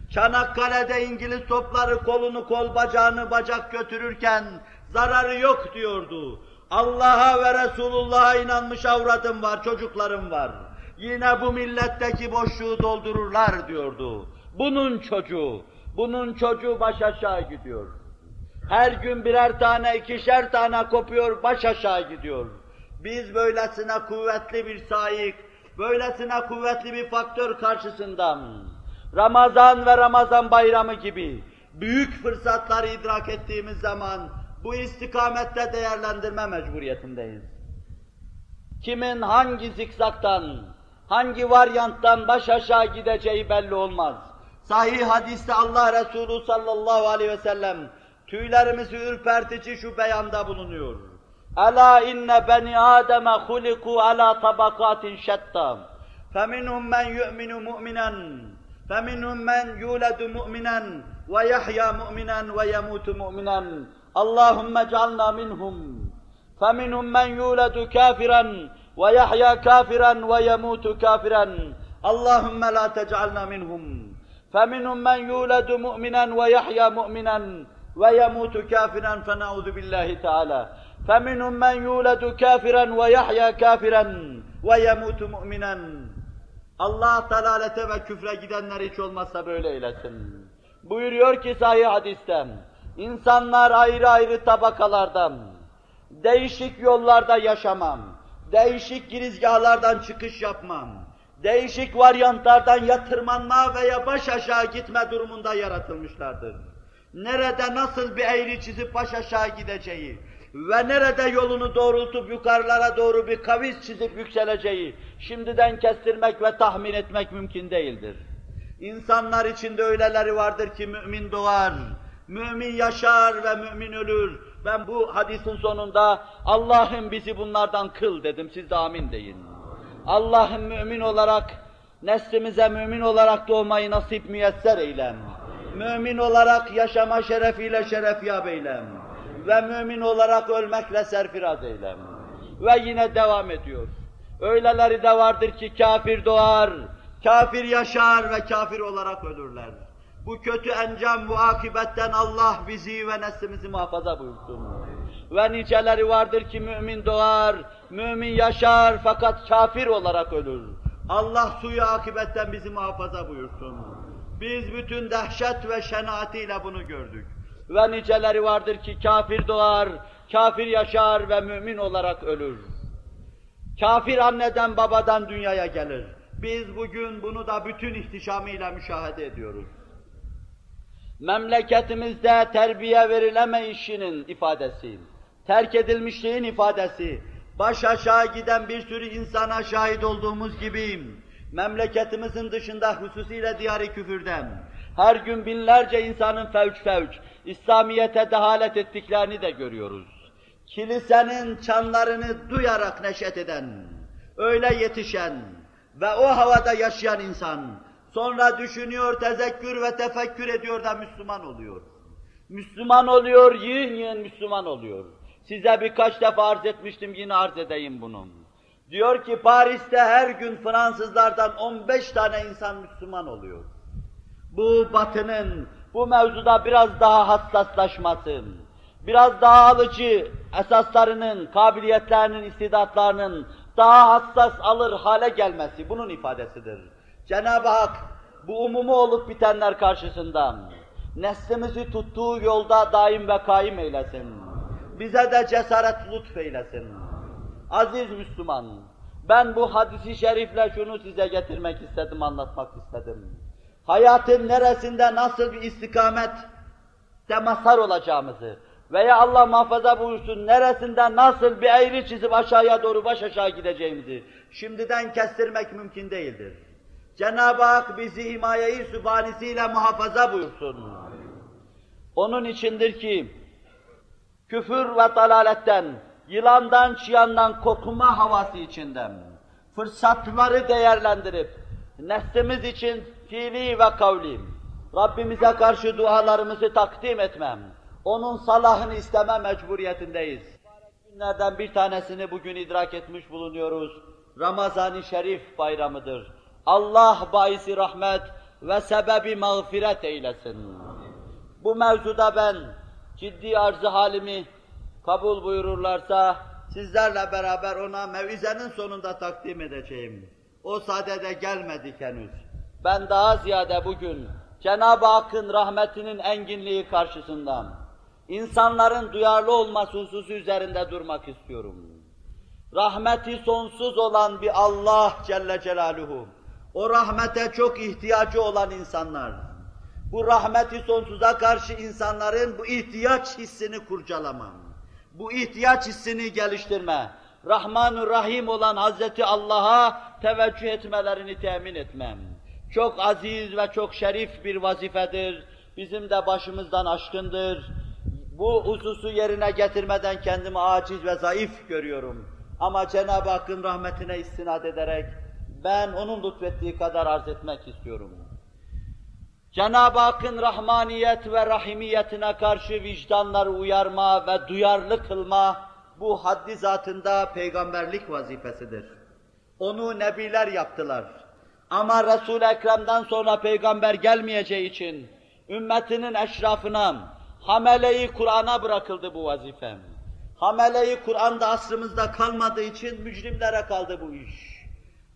Çanakkale'de İngiliz topları kolunu kol bacağını bacak götürürken zararı yok diyordu. Allah'a ve Resulullah'a inanmış avradım var, çocuklarım var. Yine bu milletteki boşluğu doldururlar diyordu. Bunun çocuğu, bunun çocuğu baş aşağı gidiyor. Her gün birer tane, ikişer tane kopuyor, baş aşağı gidiyor. Biz böylesine kuvvetli bir sahip, böylesine kuvvetli bir faktör karşısında Ramazan ve Ramazan bayramı gibi büyük fırsatları idrak ettiğimiz zaman bu istikamette değerlendirme mecburiyetindeyiz. Kimin hangi zikzaktan, hangi varyanttan baş aşağı gideceği belli olmaz. Sahih hadiste Allah Resulü sallallahu aleyhi ve sellem tüylerimizi ürpertici şu beyanda bulunuyor. Ela inne beni Adem huliku ala tabakatin şatta. Feminhum men yu'minu mu'minen. Feminhum men yuledu mu'minen ve yahya mu'minen ve yemutu mu'minen. Allahumme cealna minhum. Feminhum men yuledu kafiran ve yahya kafiran ve yemutu kafiran. Allahumme la tec'alna minhum. فمنهم من يولد مؤمنا ويحيا مؤمنا ويموت كافرا فنعوذ بالله تعالى فمنهم من يولد كافرا ويحيا كافرا ويموت مؤمنا Allah dalalete ve küfre gidenler hiç olmazsa böyle eylesin. Buyuruyor ki sahih hadisten, insanlar ayrı ayrı tabakalardan, değişik yollarda yaşamam, değişik girizgahlardan çıkış yapmam, değişik varyantlardan yatırmanma veya baş aşağı gitme durumunda yaratılmışlardır. Nerede nasıl bir eğri çizip baş aşağı gideceği ve nerede yolunu doğrultup yukarılara doğru bir kavis çizip yükseleceği şimdiden kestirmek ve tahmin etmek mümkün değildir. İnsanlar içinde öyleleri vardır ki mümin doğar, mümin yaşar ve mümin ölür. Ben bu hadisin sonunda Allah'ım bizi bunlardan kıl dedim, siz de amin deyin. Allah'ım mümin olarak, neslimize mümin olarak doğmayı nasip müyesser eylem. Mümin olarak yaşama şerefiyle şerefyab eylem. Ve mümin olarak ölmekle serfiraz eylem. Ve yine devam ediyor. Öyleleri de vardır ki kafir doğar, kafir yaşar ve kafir olarak ölürler. Bu kötü encam bu akibetten Allah bizi ve neslimizi muhafaza buyursun. Ve niceleri vardır ki mümin doğar, mümin yaşar fakat kafir olarak ölür. Allah suyu akibetten bizi muhafaza buyursun. Biz bütün dehşet ve şenaatiyle bunu gördük. Ve niceleri vardır ki kafir doğar, kafir yaşar ve mümin olarak ölür. Kafir anneden babadan dünyaya gelir. Biz bugün bunu da bütün ihtişamıyla müşahede ediyoruz. Memleketimizde terbiye verilemeyişinin ifadesi, terk edilmişliğin ifadesi, baş aşağı giden bir sürü insana şahit olduğumuz gibi, memleketimizin dışında hususiyle diyarı küfürden, her gün binlerce insanın fevç fevç, İslamiyet'e dehalet ettiklerini de görüyoruz. Kilisenin çanlarını duyarak neşet eden, öyle yetişen ve o havada yaşayan insan, sonra düşünüyor, tezekkür ve tefekkür ediyor da Müslüman oluyor. Müslüman oluyor, yığın yığın Müslüman oluyor. Size birkaç defa arz etmiştim, yine arz edeyim bunu. Diyor ki Paris'te her gün Fransızlardan 15 tane insan Müslüman oluyor. Bu batının, bu mevzuda biraz daha hassaslaşması, biraz daha alıcı esaslarının, kabiliyetlerinin, istidatlarının daha hassas alır hale gelmesi bunun ifadesidir. Cenab-ı Hak bu umumu olup bitenler karşısında neslimizi tuttuğu yolda daim ve kaim eylesin. Bize de cesaret lütfeylesin. Aziz Müslüman, ben bu hadisi şerifle şunu size getirmek istedim, anlatmak istedim. Hayatın neresinde nasıl bir istikamet mazhar olacağımızı veya Allah muhafaza buyursun neresinde nasıl bir eğri çizip aşağıya doğru baş aşağı gideceğimizi şimdiden kestirmek mümkün değildir. Cenab-ı Hak bizi himaye-i sübhanesiyle muhafaza buyursun. Onun içindir ki küfür ve dalaletten, yılandan, çıyandan korkma havası içinden fırsatları değerlendirip neslimiz için fiili ve kavli Rabbimize karşı dualarımızı takdim etmem, onun salahını isteme mecburiyetindeyiz. Günlerden bir tanesini bugün idrak etmiş bulunuyoruz. Ramazan-ı Şerif bayramıdır. Allah baisi rahmet ve sebebi mağfiret eylesin. Bu mevzuda ben ciddi arzı halimi kabul buyururlarsa sizlerle beraber ona mevizenin sonunda takdim edeceğim. O sadede gelmedik henüz. Ben daha ziyade bugün Cenab-ı Hakk'ın rahmetinin enginliği karşısında insanların duyarlı olması hususu üzerinde durmak istiyorum. Rahmeti sonsuz olan bir Allah Celle Celaluhu, o rahmete çok ihtiyacı olan insanlar, bu rahmeti sonsuza karşı insanların bu ihtiyaç hissini kurcalamam, bu ihtiyaç hissini geliştirme, Rahman Rahim olan Hazreti Allah'a teveccüh etmelerini temin etmem. Çok aziz ve çok şerif bir vazifedir. Bizim de başımızdan aşkındır. Bu hususu yerine getirmeden kendimi aciz ve zayıf görüyorum. Ama Cenab-ı Hakk'ın rahmetine istinad ederek ben onun lütfettiği kadar arz etmek istiyorum. Cenab-ı Hakk'ın rahmaniyet ve rahimiyetine karşı vicdanları uyarma ve duyarlı kılma, bu haddi zatında peygamberlik vazifesidir. Onu nebiler yaptılar. Ama Resul-i Ekrem'den sonra peygamber gelmeyeceği için ümmetinin eşrafına, hameleyi Kur'an'a bırakıldı bu vazife. Hameleyi Kur'an'da asrımızda kalmadığı için mücrimlere kaldı bu iş.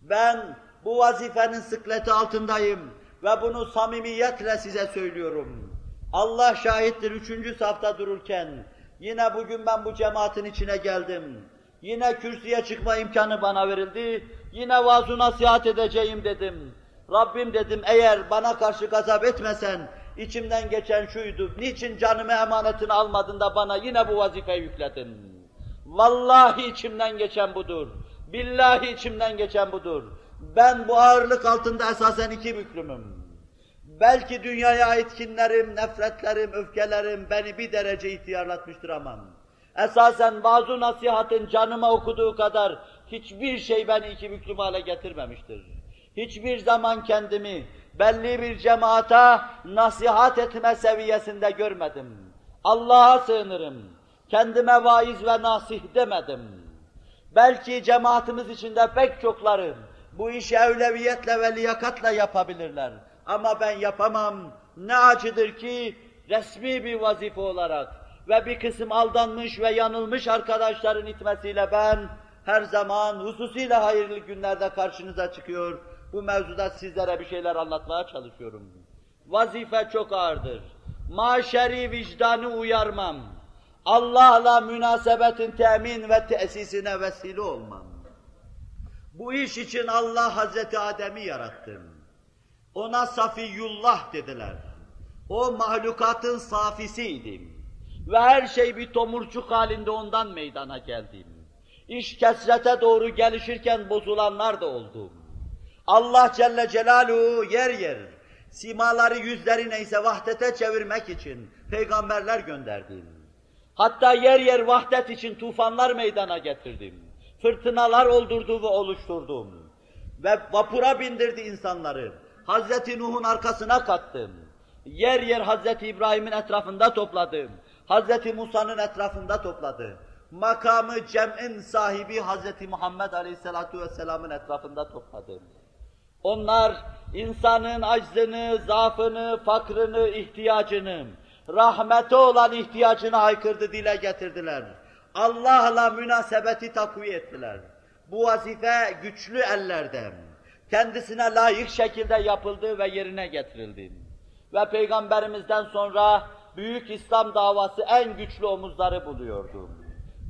Ben bu vazifenin sıkleti altındayım ve bunu samimiyetle size söylüyorum. Allah şahittir üçüncü safta dururken Yine bugün ben bu cemaatin içine geldim. Yine kürsüye çıkma imkanı bana verildi. Yine vaaz nasihat edeceğim dedim. Rabbim dedim eğer bana karşı gazap etmesen içimden geçen şuydu. Niçin canımı emanetini almadın da bana yine bu vazifeyi yükledin? Vallahi içimden geçen budur. Billahi içimden geçen budur. Ben bu ağırlık altında esasen iki büklümüm. Belki dünyaya ait kinlerim, nefretlerim, öfkelerim beni bir derece ihtiyarlatmıştır aman. Esasen vaaz nasihatın canıma okuduğu kadar hiçbir şey beni iki büklüm hale getirmemiştir. Hiçbir zaman kendimi belli bir cemaata nasihat etme seviyesinde görmedim. Allah'a sığınırım. Kendime vaiz ve nasih demedim. Belki cemaatimiz içinde pek çokları bu işi evleviyetle ve liyakatla yapabilirler. Ama ben yapamam. Ne acıdır ki resmi bir vazife olarak ve bir kısım aldanmış ve yanılmış arkadaşların itmesiyle ben her zaman hususiyle hayırlı günlerde karşınıza çıkıyor. Bu mevzuda sizlere bir şeyler anlatmaya çalışıyorum. Vazife çok ağırdır. Maşeri vicdanı uyarmam. Allah'la münasebetin temin ve tesisine vesile olmam. Bu iş için Allah Hazreti Adem'i yarattı. Ona Safiyullah dediler. O mahlukatın safisiydi. Ve her şey bir tomurcuk halinde ondan meydana geldi. İş kesrete doğru gelişirken bozulanlar da oldu. Allah Celle Celaluhu yer yer simaları yüzleri neyse vahdete çevirmek için peygamberler gönderdim. Hatta yer yer vahdet için tufanlar meydana getirdim. Fırtınalar oldurdu ve oluşturdum. Ve vapura bindirdi insanları. Hazreti Nuh'un arkasına kattım. Yer yer Hazreti İbrahim'in etrafında topladım. Hazreti Musa'nın etrafında topladı. Makamı cem'in sahibi Hazreti Muhammed Aleyhisselatu Vesselam'ın etrafında topladım. Onlar insanın aczını, zaafını, fakrını, ihtiyacını, rahmete olan ihtiyacını haykırdı, dile getirdiler. Allah'la münasebeti takviye ettiler. Bu vazife güçlü ellerde kendisine layık şekilde yapıldı ve yerine getirildi. Ve Peygamberimizden sonra büyük İslam davası en güçlü omuzları buluyordu.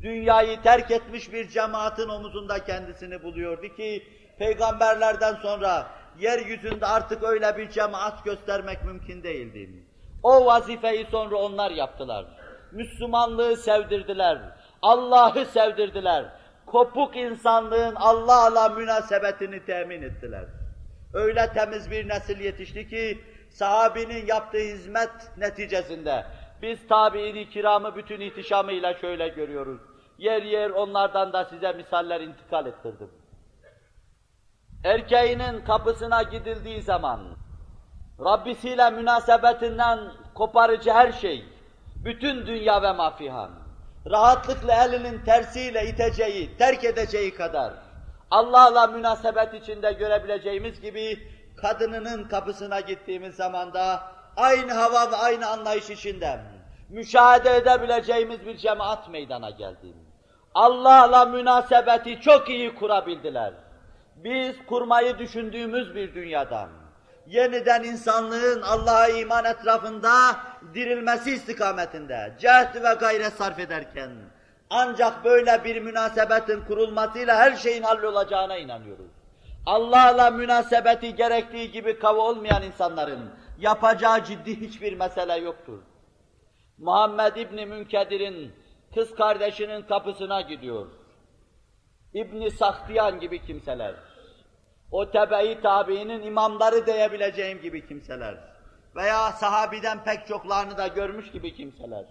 Dünyayı terk etmiş bir cemaatin omuzunda kendisini buluyordu ki, peygamberlerden sonra yeryüzünde artık öyle bir cemaat göstermek mümkün değildi. O vazifeyi sonra onlar yaptılar. Müslümanlığı sevdirdiler, Allah'ı sevdirdiler, kopuk insanlığın Allah'la münasebetini temin ettiler. Öyle temiz bir nesil yetişti ki, sahabinin yaptığı hizmet neticesinde biz tabiini kiramı bütün ihtişamıyla şöyle görüyoruz. Yer yer onlardan da size misaller intikal ettirdim. Erkeğinin kapısına gidildiği zaman, Rabbisiyle münasebetinden koparıcı her şey, bütün dünya ve mafihan, rahatlıkla elinin tersiyle iteceği, terk edeceği kadar Allah'la münasebet içinde görebileceğimiz gibi kadınının kapısına gittiğimiz zaman da aynı hava ve aynı anlayış içinde müşahede edebileceğimiz bir cemaat meydana geldi. Allah'la münasebeti çok iyi kurabildiler. Biz kurmayı düşündüğümüz bir dünyadan, yeniden insanlığın Allah'a iman etrafında dirilmesi istikametinde cehd ve gayret sarf ederken ancak böyle bir münasebetin kurulmasıyla her şeyin hallolacağına inanıyoruz. Allah'la münasebeti gerektiği gibi kavga olmayan insanların yapacağı ciddi hiçbir mesele yoktur. Muhammed İbni Münkedir'in kız kardeşinin kapısına gidiyor. İbni Saktiyan gibi kimseler. O tebe-i tabiinin imamları diyebileceğim gibi kimseler. Veya sahabiden pek çoklarını da görmüş gibi kimseler.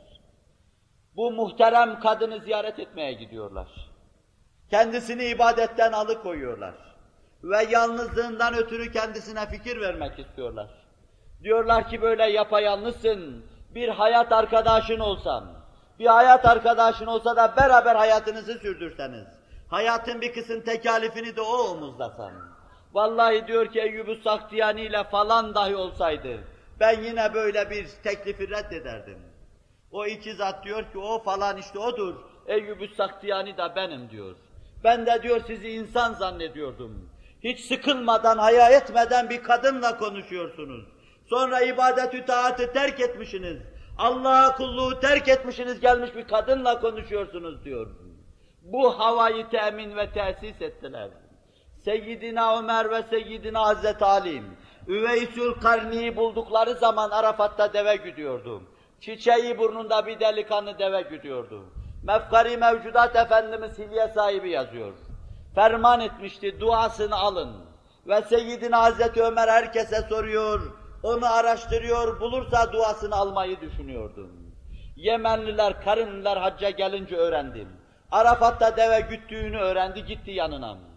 Bu muhterem kadını ziyaret etmeye gidiyorlar. Kendisini ibadetten alıkoyuyorlar. Ve yalnızlığından ötürü kendisine fikir vermek istiyorlar. Diyorlar ki böyle yapayalnızsın, bir hayat arkadaşın olsam, bir hayat arkadaşın olsa da beraber hayatınızı sürdürseniz, hayatın bir kısım tekalifini de o omuzlasan. Vallahi diyor ki Eyyub-u Saktiyani ile falan dahi olsaydı, ben yine böyle bir teklifi reddederdim. O iki zat diyor ki o falan işte odur, Eyyub-u Saktiyani da benim diyor. Ben de diyor sizi insan zannediyordum. Hiç sıkılmadan, haya etmeden bir kadınla konuşuyorsunuz. Sonra ibadet-ü taatı terk etmişsiniz. Allah'a kulluğu terk etmişsiniz, gelmiş bir kadınla konuşuyorsunuz diyor. Bu havayı temin ve tesis ettiler. Seyyidina Ömer ve Seyyidina Hazreti Ali, Üveysül Karni'yi buldukları zaman Arafat'ta deve güdüyordu. Çiçeği burnunda bir delikanlı deve güdüyordu. Mefkari mevcudat Efendimiz hilye sahibi yazıyor. Ferman etmişti, duasını alın. Ve Seyyidina Hazreti Ömer herkese soruyor, onu araştırıyor, bulursa duasını almayı düşünüyordum. Yemenliler, Karınlılar hacca gelince öğrendim. Arafat'ta deve güttüğünü öğrendi, gitti yanına.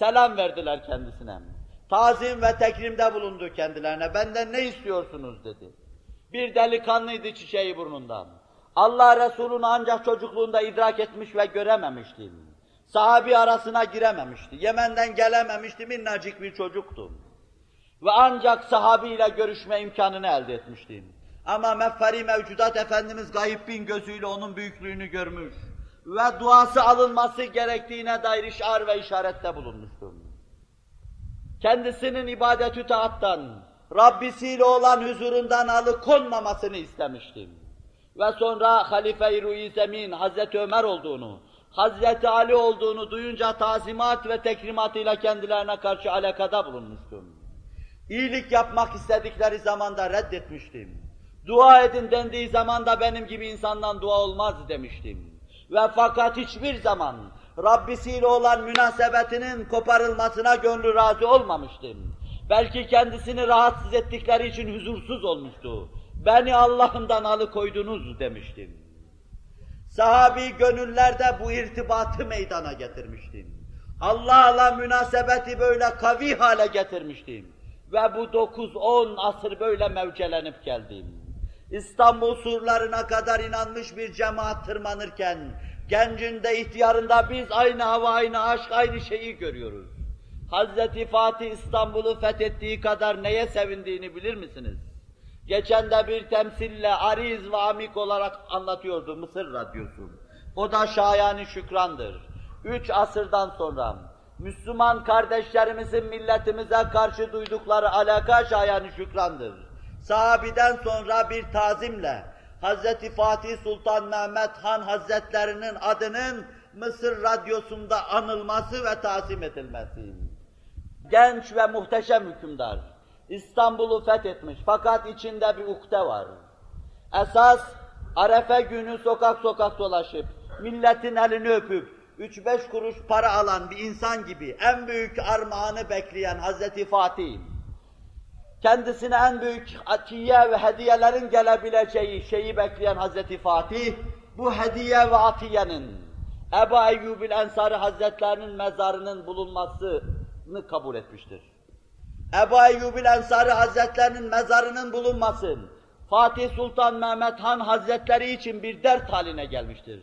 Selam verdiler kendisine. Tazim ve tekrimde bulundu kendilerine. Benden ne istiyorsunuz dedi. Bir delikanlıydı çiçeği burnundan. Allah Resulü'nü ancak çocukluğunda idrak etmiş ve görememiştim. Sahabi arasına girememişti. Yemen'den gelememişti, minnacık bir çocuktu. Ve ancak sahabiyle görüşme imkanını elde etmiştim. Ama meffari mevcudat Efendimiz gayip bin gözüyle onun büyüklüğünü görmüş ve duası alınması gerektiğine dair işar ve işarette bulunmuştum. Kendisinin ibadet-ü taattan, Rabbisiyle olan huzurundan alıkonmamasını istemiştim. Ve sonra Halife-i Ruhi Zemin, Hazreti Ömer olduğunu, Hazreti Ali olduğunu duyunca tazimat ve tekrimatıyla kendilerine karşı alakada bulunmuştum. İyilik yapmak istedikleri zamanda reddetmiştim. Dua edin dendiği zamanda benim gibi insandan dua olmaz demiştim. Ve fakat hiçbir zaman Rabbisiyle olan münasebetinin koparılmasına gönlü razı olmamıştım. Belki kendisini rahatsız ettikleri için huzursuz olmuştu. Beni Allah'ımdan alıkoydunuz demiştim. Sahabi gönüllerde bu irtibatı meydana getirmiştim. Allah'la münasebeti böyle kavi hale getirmiştim. Ve bu dokuz on asır böyle mevcelenip geldim. İstanbul surlarına kadar inanmış bir cemaat tırmanırken, gencinde, ihtiyarında biz aynı hava, aynı aşk, aynı şeyi görüyoruz. Hazreti Fatih İstanbul'u fethettiği kadar neye sevindiğini bilir misiniz? Geçen de bir temsille ariz ve amik olarak anlatıyordu Mısır Radyosu. O da şayani şükrandır. Üç asırdan sonra Müslüman kardeşlerimizin milletimize karşı duydukları alaka şayani şükrandır. Sahabiden sonra bir tazimle Hz. Fatih Sultan Mehmet Han Hazretlerinin adının Mısır Radyosu'nda anılması ve tazim edilmesi. Genç ve muhteşem hükümdar. İstanbul'u fethetmiş fakat içinde bir ukde var. Esas Arefe günü sokak sokak dolaşıp, milletin elini öpüp, üç beş kuruş para alan bir insan gibi en büyük armağanı bekleyen Hazreti Fatih, kendisine en büyük atiye ve hediyelerin gelebileceği şeyi bekleyen Hazreti Fatih, bu hediye ve atiyenin Ebu Eyyubil Ensari Hazretlerinin mezarının bulunmasını kabul etmiştir. Ebu Eyyubil Ensari Hazretlerinin mezarının bulunması, Fatih Sultan Mehmet Han Hazretleri için bir dert haline gelmiştir.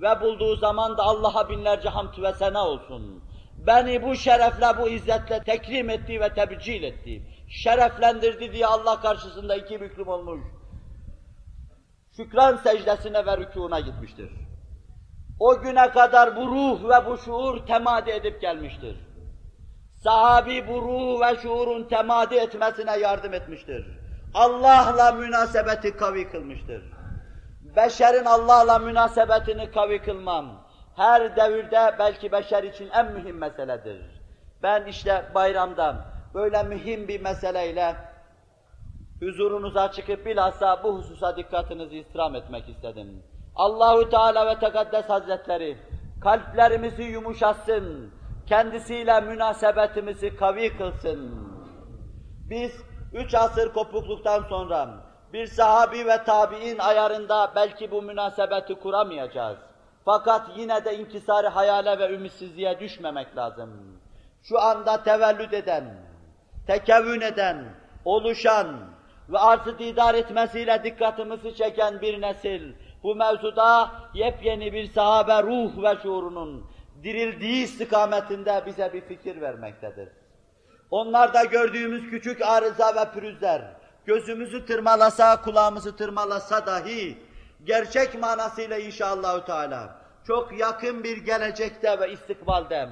Ve bulduğu zaman da Allah'a binlerce hamd ve sena olsun. Beni bu şerefle, bu izzetle tekrim etti ve tebcil etti. Şereflendirdi diye Allah karşısında iki büklüm olmuş. Şükran secdesine ve rükûna gitmiştir. O güne kadar bu ruh ve bu şuur temadi edip gelmiştir. sahabi bu ruh ve şuurun temadi etmesine yardım etmiştir. Allah'la münasebeti kavi kılmıştır. Beşerin Allah'la münasebetini kavi kılmam, her devirde belki beşer için en mühim meseledir. Ben işte bayramdan böyle mühim bir meseleyle huzurunuza çıkıp bilhassa bu hususa dikkatinizi istirham etmek istedim. Allahu Teala ve Tekaddes Hazretleri kalplerimizi yumuşatsın, kendisiyle münasebetimizi kavi kılsın. Biz üç asır kopukluktan sonra bir sahabi ve tabi'in ayarında belki bu münasebeti kuramayacağız. Fakat yine de inkisarı hayale ve ümitsizliğe düşmemek lazım. Şu anda tevellüt eden, tekevvün eden, oluşan ve artı didar etmesiyle dikkatimizi çeken bir nesil, bu mevzuda yepyeni bir sahabe ruh ve şuurunun dirildiği istikametinde bize bir fikir vermektedir. Onlarda gördüğümüz küçük arıza ve pürüzler, gözümüzü tırmalasa, kulağımızı tırmalasa dahi, gerçek manasıyla inşallahü teala, çok yakın bir gelecekte ve istikbalde,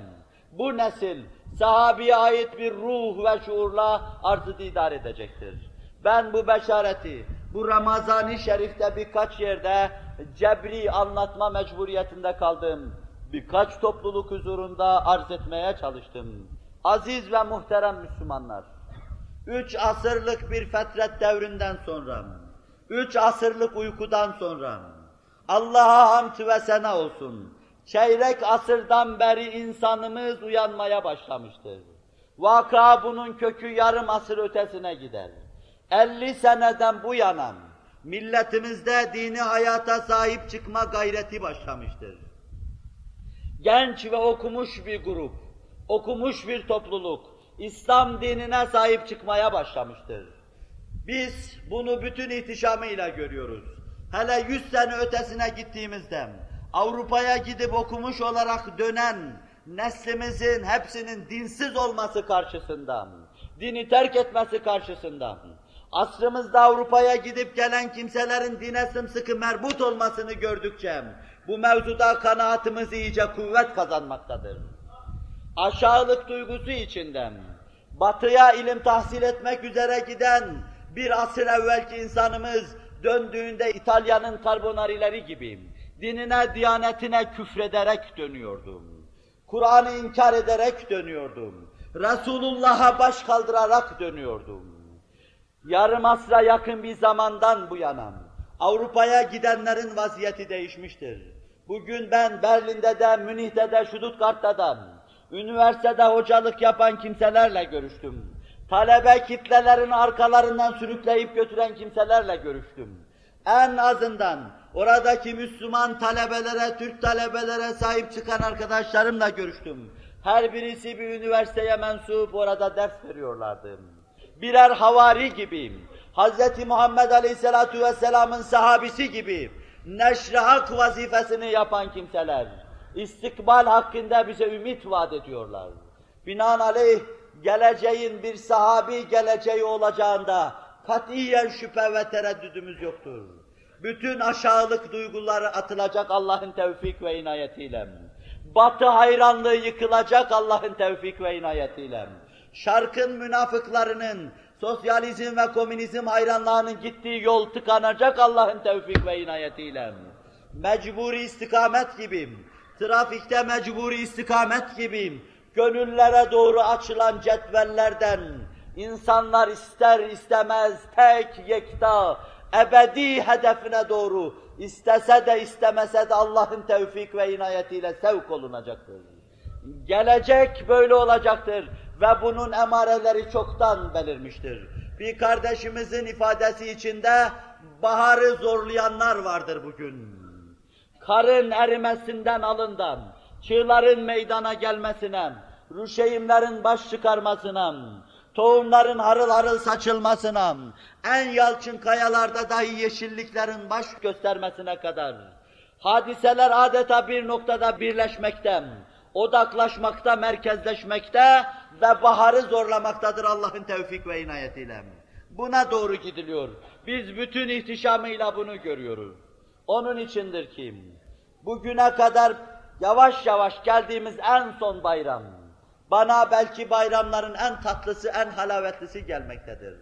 bu nesil, sahabiye ait bir ruh ve şuurla arzı didar edecektir. Ben bu beşareti, bu Ramazan-ı Şerif'te birkaç yerde cebri anlatma mecburiyetinde kaldım. Birkaç topluluk huzurunda arz etmeye çalıştım. Aziz ve muhterem Müslümanlar, üç asırlık bir fetret devrinden sonra, üç asırlık uykudan sonra, Allah'a hamd ve sena olsun, çeyrek asırdan beri insanımız uyanmaya başlamıştır. Vaka bunun kökü yarım asır ötesine gider. 50 seneden bu yana milletimizde dini hayata sahip çıkma gayreti başlamıştır. Genç ve okumuş bir grup, okumuş bir topluluk, İslam dinine sahip çıkmaya başlamıştır. Biz bunu bütün ihtişamıyla görüyoruz. Hele yüz sene ötesine gittiğimizde, Avrupa'ya gidip okumuş olarak dönen neslimizin hepsinin dinsiz olması karşısında, dini terk etmesi karşısında, asrımızda Avrupa'ya gidip gelen kimselerin dine sımsıkı merbut olmasını gördükçe, bu mevzuda kanaatimiz iyice kuvvet kazanmaktadır. Aşağılık duygusu içinden, batıya ilim tahsil etmek üzere giden bir asır evvelki insanımız döndüğünde İtalya'nın karbonarileri gibi dinine, diyanetine küfrederek dönüyordum. Kur'an'ı inkar ederek dönüyordum. Resulullah'a baş kaldırarak dönüyordum. Yarım asra yakın bir zamandan bu yana Avrupa'ya gidenlerin vaziyeti değişmiştir. Bugün ben Berlin'de de, Münih'te de, Stuttgart'ta da, üniversitede hocalık yapan kimselerle görüştüm. Talebe kitlelerin arkalarından sürükleyip götüren kimselerle görüştüm. En azından oradaki Müslüman talebelere, Türk talebelere sahip çıkan arkadaşlarımla görüştüm. Her birisi bir üniversiteye mensup orada ders veriyorlardı. Birer havari gibi, Hz. Muhammed Aleyhisselatu Vesselam'ın sahabisi gibi neşr hak vazifesini yapan kimseler, istikbal hakkında bize ümit vaat ediyorlar. Binaenaleyh geleceğin bir sahabi geleceği olacağında katiyen şüphe ve tereddüdümüz yoktur. Bütün aşağılık duyguları atılacak Allah'ın tevfik ve inayetiyle. Batı hayranlığı yıkılacak Allah'ın tevfik ve inayetiyle. Şarkın münafıklarının, sosyalizm ve komünizm hayranlarının gittiği yol tıkanacak Allah'ın tevfik ve inayetiyle. Mecburi istikamet gibi, trafikte mecburi istikamet gibi, gönüllere doğru açılan cetvellerden, insanlar ister istemez tek yekta, ebedi hedefine doğru, istese de istemese de Allah'ın tevfik ve inayetiyle sevk olunacaktır. Gelecek böyle olacaktır ve bunun emareleri çoktan belirmiştir. Bir kardeşimizin ifadesi içinde baharı zorlayanlar vardır bugün. Karın erimesinden alından, çığların meydana gelmesine, rüşeğimlerin baş çıkarmasına, tohumların harıl harıl saçılmasına, en yalçın kayalarda dahi yeşilliklerin baş göstermesine kadar, hadiseler adeta bir noktada birleşmekte, odaklaşmakta, merkezleşmekte ve baharı zorlamaktadır Allah'ın tevfik ve inayetiyle. Buna doğru gidiliyor. Biz bütün ihtişamıyla bunu görüyoruz. Onun içindir ki, bugüne kadar yavaş yavaş geldiğimiz en son bayram, Bana belki bayramların en tatlısı, en halavetlisi gelmektedir.